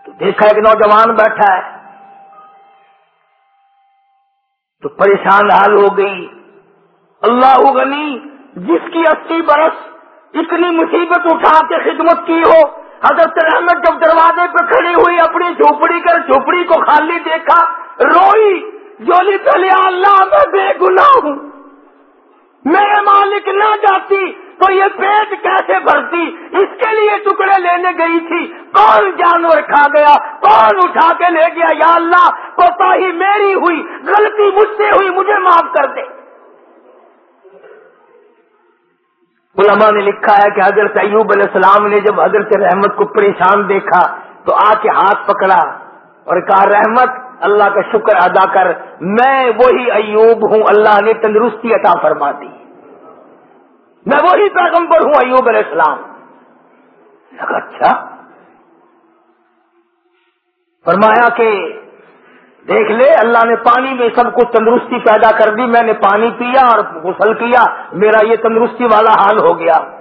S1: تو دیکھا ایک نوجوان بیٹھا ہے۔ تو پریشان حال ہو گئی۔ اللہ غنی، جس کی اسی برس اتنی مصیبت اٹھا کے خدمت کی ہو، حضرت رحمت جب دروازے پہ کھڑی ہوئی اپنی جھوپڑی کر جھوپڑی کو خالی دیکھا، روئی، جولی پہلے اللہ میں بے گنا ہوں۔ میرے مالک نہ جاتی تو یہ پیٹ کیسے بھرتی؟ اس کے لیے ٹکڑے لینے گئی تھی۔ کون جانور کھا گیا؟ کون اٹھا کے لے گیا؟ یا اللہ کوتا ہی میری ہوئی، غلطی مجھ سے ہوئی، مجھے معاف کر دے۔ علماء نے لکھا ہے کہ حضرت ایوب علیہ السلام نے جب حضرت رحمت کو پریشان دیکھا تو آ کے ہاتھ پکڑا اور کہا، رحمت، اللہ کا شکر ادا کر، میں وہی ایوب ہوں، اللہ نے تندرستی عطا فرما دی۔ میں وہی پیغمبر ہوں، ایوب علیہ السلام۔ اچھا۔ فرمایا کہ دیکھ لے، اللہ نے پانی میں سب کچھ تندرستی پیدا کر دی، میں نے پانی پیا اور غسل کیا، میرا یہ تندرستی والا حال ہو گیا۔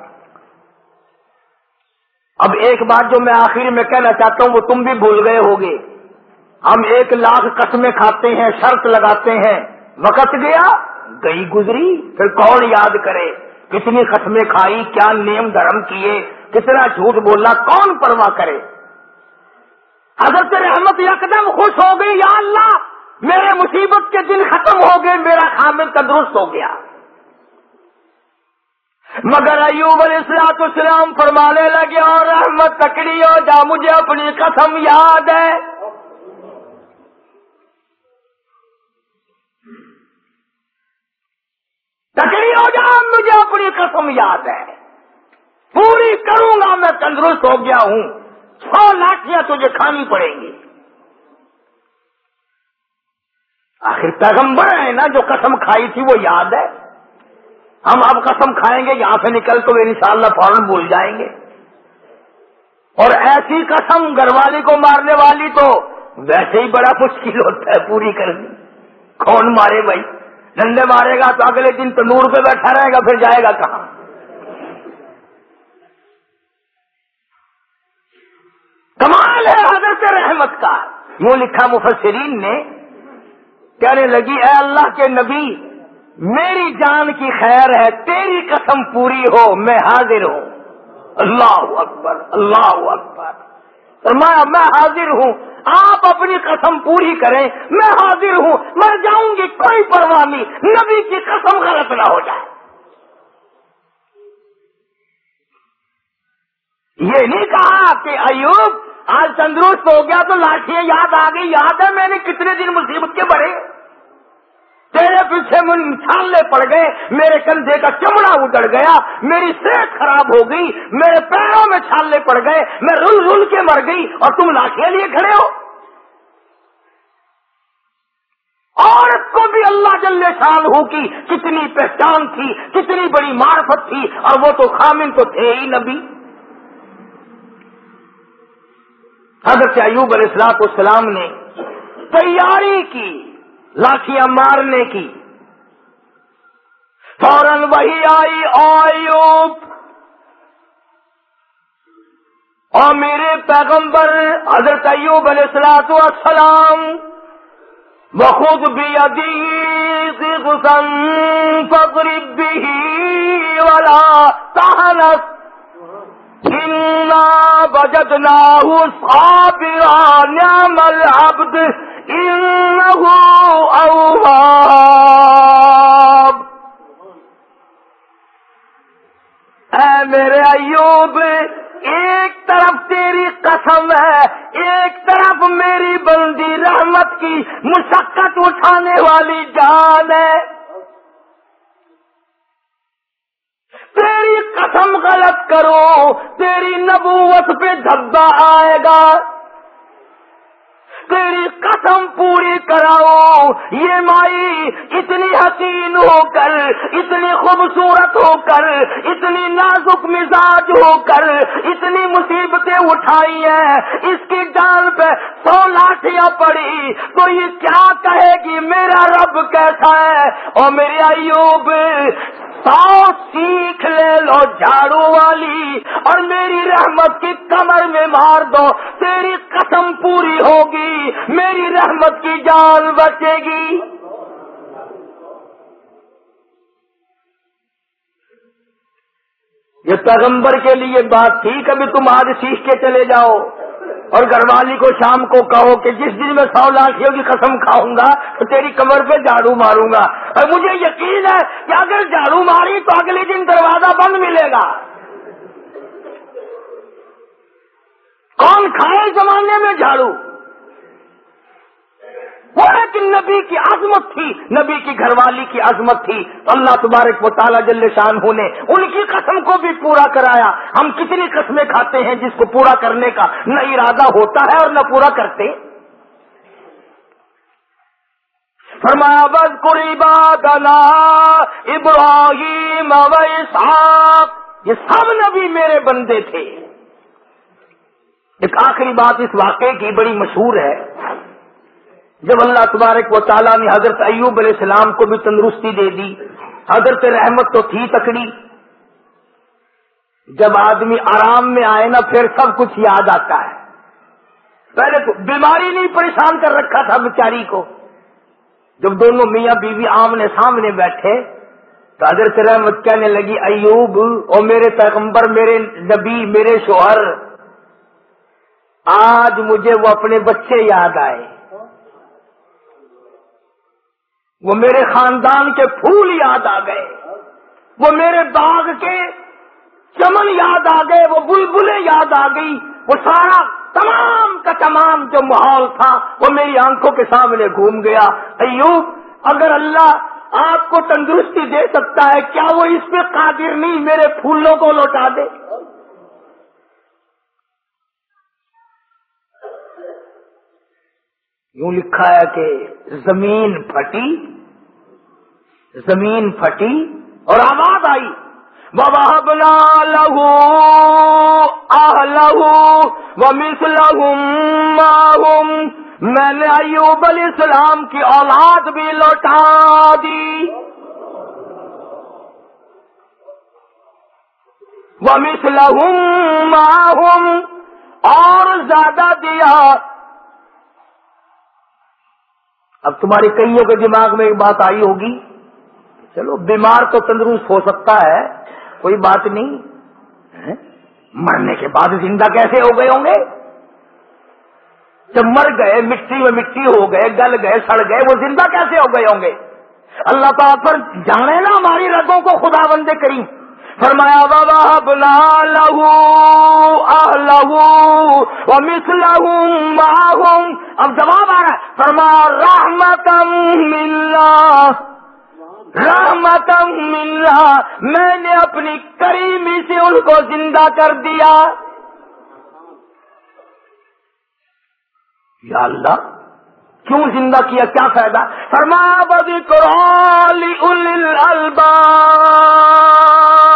S1: اب ایک بات جو میں آخر میں کہنا چاہتا ہوں، وہ تم بھی بھول گئے ہوگے۔ ہم ایک لاکھ قسمیں کھاتے ہیں، شرط لگاتے ہیں۔ وقت گیا، گئی گزری، پھر کون یاد کرے؟ کتنی قسمیں کھائی، کیا نیم دھرم کیے؟ کتنا جھوٹ بولنا کون پرواہ کرے؟ حضرت رحمت یکدم خوش ہو گئی، یا اللہ، میرے مصیبت کے دن ختم ہو گئے، میرا خامد تندرست ہو گیا۔ مگر ایوب علیہ السلاط اسلام فرمانے لگے، اور رحمت تکڑی ہو جا مجھے اپنی قسم یاد ہے۔ تکڑی ہو جا مجھے اپنی قسم یاد ہے۔ پوری کروں گا، میں تندرست ہو گیا ہوں۔ سو لاٹیاں تجھے کھانی پڑیں گی۔ آخر پیغمبر ہے نا، جو قسم کھائی تھی وہ یاد ہے۔ ہم اب قسم کھائیں گے، یہاں سے نکل تو ان شاء اللہ فوراً بھول جائیں گے۔ اور ایسی قسم گھر والی کو مارنے والی تو ویسے ہی بڑا مشکل ہوتا ہے پوری کرنی۔ کون مارے بھائی؟ ڈنڈے مارے گا تو اگلے دن تو نور پہ بیٹھا رہے گا، پھر جائے گا کہاں؟ کمال ہے حضرت رحمت کا۔ یوں لکھا مفسرین نے، کہنے لگی، اے اللہ کے نبی، میری جان کی خیر ہے، تیری قسم پوری ہو، میں حاضر ہوں۔ اللہ اکبر اللہ اکبر۔ فرمایا، میں حاضر ہوں۔ آپ اپنی قسم پوری کریں، میں حاضر ہوں۔ مر جاؤں گی، کوئی پرواہ نہیں۔ نبی کی قسم غلط نہ ہو جائے۔ یہ نہیں کہا کہ ایوب آج تندرست ہو گیا تو لاٹیاں یاد آ گئی، یاد ہے میں نے کتنے دن مصیبت کے بڑے؟ تیرے پیچھے من چھالنے پڑ گئے، میرے کندھے کا چمڑا اجڑ گیا، میری صحت خراب ہو گئی، میرے پیروں میں چھالنے پڑ گئے، میں رل رل کے مر گئی، اور تم لاٹیاں لیے کھڑے ہو؟ عورت کو بھی اللہ جل شان ہو کی کتنی پہچان تھی، کتنی بڑی معرفت تھی، اور وہ تو خامن تو تھے ہی نبی۔ حضرت ایوب علیہ السلاط السلام نے تیاری کی لاٹیاں مارنے کی۔ فوراً وہی آئی ایوب۔ اور میرے پیغمبر، حضرت ایوب علیہ السلاط والسلام بخود بھی ادیس غسن بھی ولا تحنس بجدنا صابرا نعم العبد انه اوهاب اے میرے ایوب، ایک طرف تیری قسم ہے، ایک طرف میری بندی رحمت کی مشقت اٹھانے والی جان ہے۔ تیری قسم غلط کرو، تیری نبوت پہ دھبا آئے گا۔ تیری قسم پوری کراؤ۔ یہ مائی اتنی حسین ہو کر، اتنی خوبصورت ہو کر، اتنی نازک مزاج ہو کر اتنی مصیبتیں اٹھائی ہیں۔ اس کی جان پہ سو لاٹیاں پڑی۔ تو یہ کیا کہے گی؟ میرا رب کیسا ہے؟ اور میرے ایوب سو سیکھ لے لو جھاڑو والی، اور میری رحمت کی کمر میں مار دو، تیری قسم پوری ہوگی، میری رحمت کی جان بچے گی۔ یہ پیغمبر کے لیے بات تھی، کبھی تم آج سیکھ کے چلے جاؤ۔ اور گھر والی کو شام کو کہو کہ جس دن میں سو لاکھیوں کی قسم کھاؤں گا تو تیری کمر پہ جھاڑو ماروں گا۔ اور مجھے یقین ہے کہ اگر جھاڑو ماری تو اگلے دن دروازہ بند ملے گا۔ کون کھائے زمانے میں جھاڑو؟ وہ ایک نبی کی عظمت تھی، نبی کی گھر والی کی عظمت تھی۔ اللہ تبارک و تعالیٰ جل شان نے ان کی قسم کو بھی پورا کرایا۔ ہم کتنی قسمیں کھاتے ہیں جس کو پورا کرنے کا نہ ارادہ ہوتا ہے اور نہ پورا کرتے۔ فرمایا بد قریبا گلا ابراہیم یہ سب نبی میرے بندے تھے۔ ایک آخری بات اس واقعے کی بڑی مشہور ہے۔ جب اللہ تبارک و تعالیٰ نے حضرت ایوب علیہ السلام کو بھی تندرستی دے دی، حضرت رحمت تو تھی تکڑی۔ جب آدمی آرام میں آئے نا، پھر سب کچھ یاد آتا ہے۔ پہلے تو بیماری نہیں پریشان کر رکھا تھا بیچاری کو۔ جب دونوں میاں بیوی آمنے سامنے بیٹھے، تو حضرت رحمت کہنے لگی، ایوب اور میرے پیغمبر، میرے نبی، میرے شوہر، آج مجھے وہ اپنے بچے یاد آئے۔ وہ میرے خاندان کے پھول یاد آ گئے۔ وہ میرے باغ کے چمن یاد آ گئے، وہ بلبلیں یاد آ گئی وہ سارا تمام کا تمام جو ماحول تھا، وہ میری آنکھوں کے سامنے گھوم گیا۔ ایوب، اگر اللہ آپ کو تندرستی دے سکتا ہے، کیا وہ اس پہ قادر نہیں میرے پھولوں کو لوٹا دے؟ یوں لکھا ہے کہ زمین پھٹی زمین پھٹی اور آواز آئی۔ بابا بنا لہو آ لہو وہ مس میں نے ایوب علیہ السلام کی اولاد بھی لوٹا دی۔ وہ مس لہم اور زیادہ دیا۔ اب تمہاری کئیوں کے دماغ میں ایک بات آئی ہوگی۔ چلو، بیمار تو تندرست ہو سکتا ہے، کوئی بات نہیں۔ مرنے کے بعد زندہ کیسے ہو گئے ہوں گے؟ جب مر گئے، مٹی میں مٹی ہو گئے، گل گئے، سڑ گئے، وہ زندہ کیسے ہو گئے ہوں گے؟ اللہ تعالیٰ پر جانے نا ہماری رگوں کو، خدا بندے کریم۔ فرمایا بابا لہو لہو مس لہو اب جواب آ رہا ہے، فرما رحمتم ملا رحمتم اللہ میں نے اپنی کریمی سے ان کو زندہ کر دیا۔ یا اللہ، کیوں زندہ کیا؟ کیا فائدہ؟ فرما بدی کرالی الباب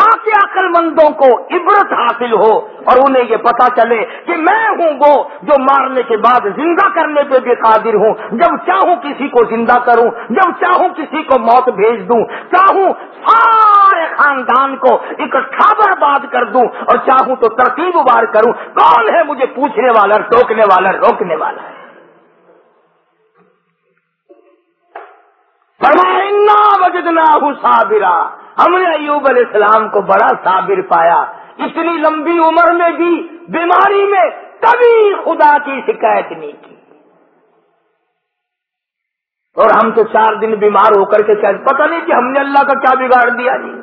S1: تاکہ عقل مندوں کو عبرت حاصل ہو اور انہیں یہ پتا چلے کہ میں ہوں وہ جو مارنے کے بعد زندہ کرنے پہ بھی قادر ہوں۔ جب چاہوں کسی کو زندہ کروں، جب چاہوں کسی کو موت بھیج دوں، چاہوں سارے خاندان کو اکٹھا برباد کر دوں اور چاہوں تو ترتیب وار کروں۔ کون ہے مجھے پوچھنے والا ٹوکنے والا روکنے والا؟ ہے وجدنا صابرا۔ ہم نے ایوب علیہ السلام کو بڑا صابر پایا۔ اتنی لمبی عمر میں بھی، بیماری میں کبھی خدا کی شکایت نہیں کی۔ اور ہم تو چار دن بیمار ہو کر کے پتہ نہیں کہ ہم نے اللہ کا کیا بگاڑ دیا جی۔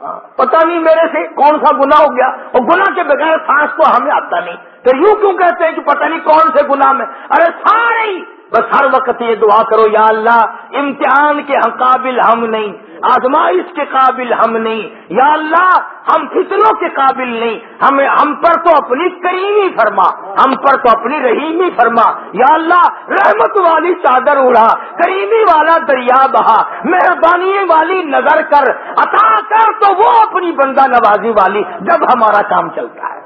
S1: ہاں، پتہ نہیں میرے سے کون سا گنا ہو گیا۔ اور گنا کے بغیر سانس تو ہمیں آتا نہیں۔ تو یوں کیوں کہتے ہیں کہ پتہ نہیں کون سے گنا میں۔ ارے سارے بس ہر وقت یہ دعا کرو، یا اللہ، امتحان کے قابل ہم نہیں، آزمائش کے قابل ہم نہیں، یا اللہ، ہم فطروں کے قابل نہیں، ہمیں، ہم پر تو اپنی کریمی فرما، ہم پر تو اپنی رحیمی فرما، یا اللہ، رحمت والی چادر اڑا، کریمی والا دریا بہا، مہربانی والی نظر کر، عطا کر تو وہ اپنی بندہ نوازی والی جب ہمارا کام چلتا ہے۔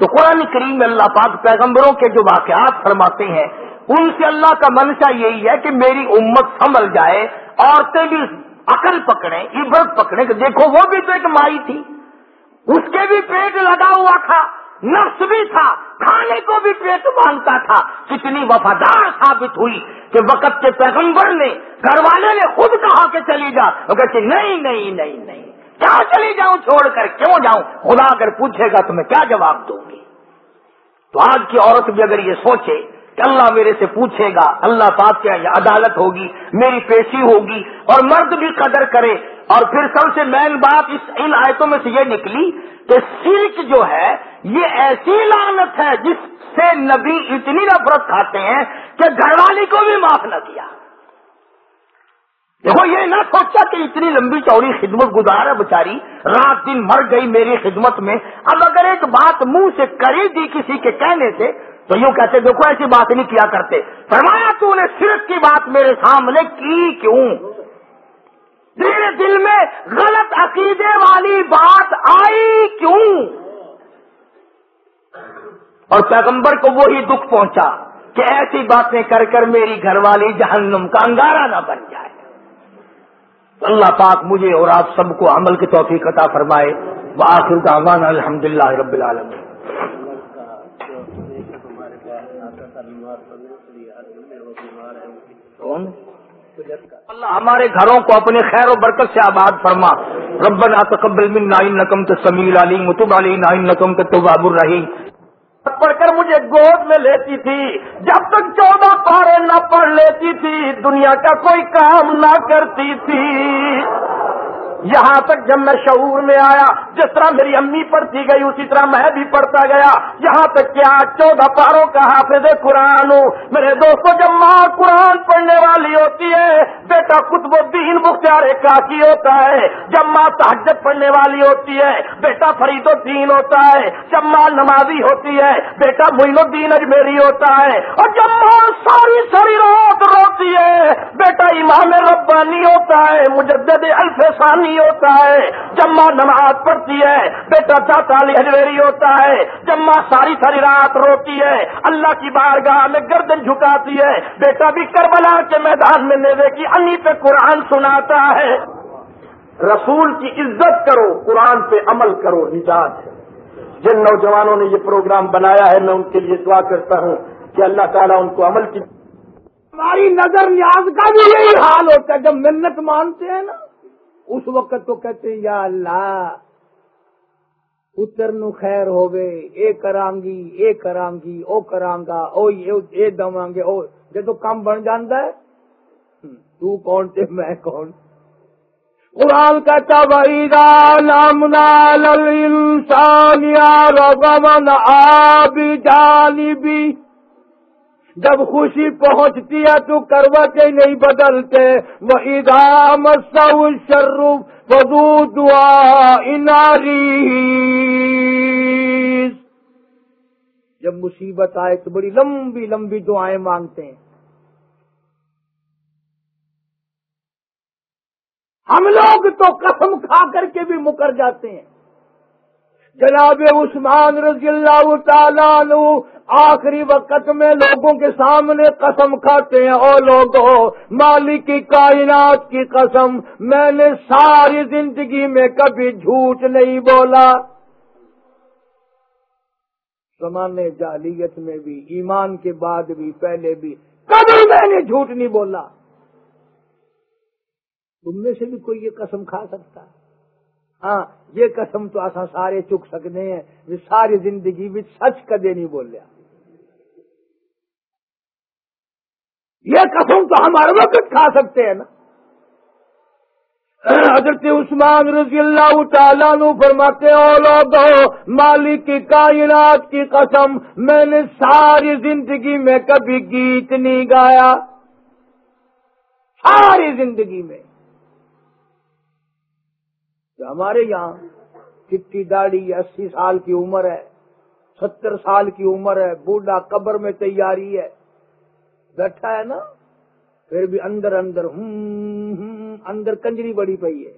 S1: تو قرآن کریم میں اللہ پاک پیغمبروں کے جو واقعات فرماتے ہیں، ان سے اللہ کا منشا یہی ہے کہ میری امت سنبھل جائے، عورتیں بھی عقل پکڑے عبرت پکڑے کہ دیکھو وہ بھی تو ایک مائی تھی۔ اس کے بھی پیٹ لگا ہوا تھا، نفس بھی تھا، کھانے کو بھی پیٹ باندھتا تھا۔ کتنی وفادار ثابت ہوئی کہ وقت کے پیغمبر نے گھر والے نے خود کہا کہ چلی جا۔ وہ کہتے، نہیں نہیں نہیں نہیں۔ کیا چلی جاؤں چھوڑ کر؟ کیوں جاؤں؟ خدا اگر پوچھے گا تو میں کیا جواب دوں؟ تو آج کی عورت بھی اگر یہ سوچے کہ اللہ میرے سے پوچھے گا، اللہ پاک کیا عدالت ہوگی، میری پیشی ہوگی اور مرد بھی قدر کرے اور پھر سب سے مین بات اس ان آیتوں میں سے یہ نکلی کہ سلک جو ہے، یہ ایسی لانت ہے جس سے نبی اتنی نفرت کھاتے ہیں کہ گھر والی کو بھی معاف نہ کیا۔ دیکھو، یہ نہ سوچا کہ اتنی لمبی چوڑی خدمت گزار ہے بچاری رات دن مر گئی میری خدمت میں، اب اگر ایک بات منہ سے کری دی کسی کے کہنے سے، تو یوں کہتے، دیکھو، ایسی بات نہیں کیا کرتے۔ فرمایا، تو نے صرف کی بات میرے سامنے کی کیوں؟ تیرے دل میں غلط عقیدے والی بات آئی کیوں؟ اور پیغمبر کو وہی دکھ پہنچا کہ ایسی باتیں کر کر میری گھر والی جہنم کا انگارہ نہ بن جائے۔ اللہ پاک مجھے اور آپ سب کو عمل کی توفیق عطا فرمائے۔ بآخر دعوانا الحمد للہ رب العالمین۔ اللہ ہمارے گھروں کو اپنے خیر و برکت سے آباد فرما۔ ربنا تقبل منا انکم تسمیل علیم وتب علینا انکم تتواب الرحیم۔ پڑھ کر مجھے گود میں لیتی تھی۔ جب تک چودہ پارے نہ پڑھ لیتی تھی، دنیا کا کوئی کام نہ کرتی تھی۔ یہاں تک جب میں شعور میں آیا، جس طرح میری امی پڑھتی گئی، اسی طرح میں بھی پڑھتا گیا۔ یہاں تک کیا چودہ پاروں کا حافظ قرآن ہوں۔ میرے دوستوں جب ماں قرآن پڑھنے والی ہوتی ہے، بیٹا قطب الدین مختار کافی ہوتا ہے۔ جب ماں تحجت پڑھنے والی ہوتی ہے، بیٹا فرید الدین ہوتا ہے۔ جب ماں نمازی ہوتی ہے، بیٹا معین الدین اجمیری ہوتا ہے۔ اور جب ماں ساری ساری رات روتی ہے، بیٹا امام ربانی ہوتا ہے، مجدد الفسانی ہوتا ہے۔ جمع نماز پڑھتی ہے۔ بیٹا داتا علی ہجویری ہوتا ہے۔ جمع ساری ساری رات روتی ہے۔ اللہ کی بارگاہ میں گردن جھکاتی ہے۔ بیٹا بھی کربلا کے میدان میں نیوے کی انی پہ قرآن سناتا ہے۔ رسول کی عزت کرو، قرآن پہ عمل کرو، نجات ہے۔ جن نوجوانوں نے یہ پروگرام بنایا ہے، میں ان کے لیے دعا کرتا ہوں کہ اللہ تعالیٰ ان کو عمل کی ہماری نظر نیاز کا بھی یہی حال ہوتا ہے۔ جب منت مانتے ہیں نا اس وقت تو کہتے ہیں، یا اللہ، پتر نو خیر ہوگے اے کرام گی اے کرام گی او کرام گا او اے دواں گے او جب تو کام بن جانا ہے تو کون تے میں کون؟ قرآن کہتا وحیدہ نامنا للانسان یا رغمن آبی جانبی جب خوشی پہنچتی ہے تو کروٹیں نہیں بدلتے۔ وہ ادام شروف بدو دعا اناری جب مصیبت آئے تو بڑی لمبی لمبی دعائیں مانگتے ہیں۔ ہم لوگ تو قسم کھا کر کے بھی مکر جاتے ہیں۔ جناب عثمان رضی اللہ تعالیٰ آخری وقت میں لوگوں کے سامنے قسم کھاتے ہیں اور لوگوں مالک کی کائنات کی قسم، میں نے ساری زندگی میں کبھی جھوٹ نہیں بولا۔ زمانے جالیت میں بھی، ایمان کے بعد بھی، پہلے بھی، کبھی میں نے جھوٹ نہیں بولا۔ تم میں سے بھی کوئی یہ قسم کھا سکتا ہے؟ ہاں یہ قسم تو آسان سارے چک سکتے ہیں ساری زندگی بھی سچ کدے نہیں بولیا۔ یہ قسم تو ہمارے وقت کھا سکتے ہیں نا۔ حضرت عثمان رضی اللہ تعالیٰ نو فرماتے لوگوں مالک کی کائنات کی قسم، میں نے ساری زندگی میں کبھی گیت نہیں گایا۔ ساری زندگی میں۔ ہمارے یہاں چٹی داڑھی اسی سال کی عمر ہے، ستر سال کی عمر ہے، بوڑھا قبر میں تیاری ہے۔ بیٹھا ہے نا، پھر بھی اندر اندر ہوں اندر کنجری بڑی پئی ہے۔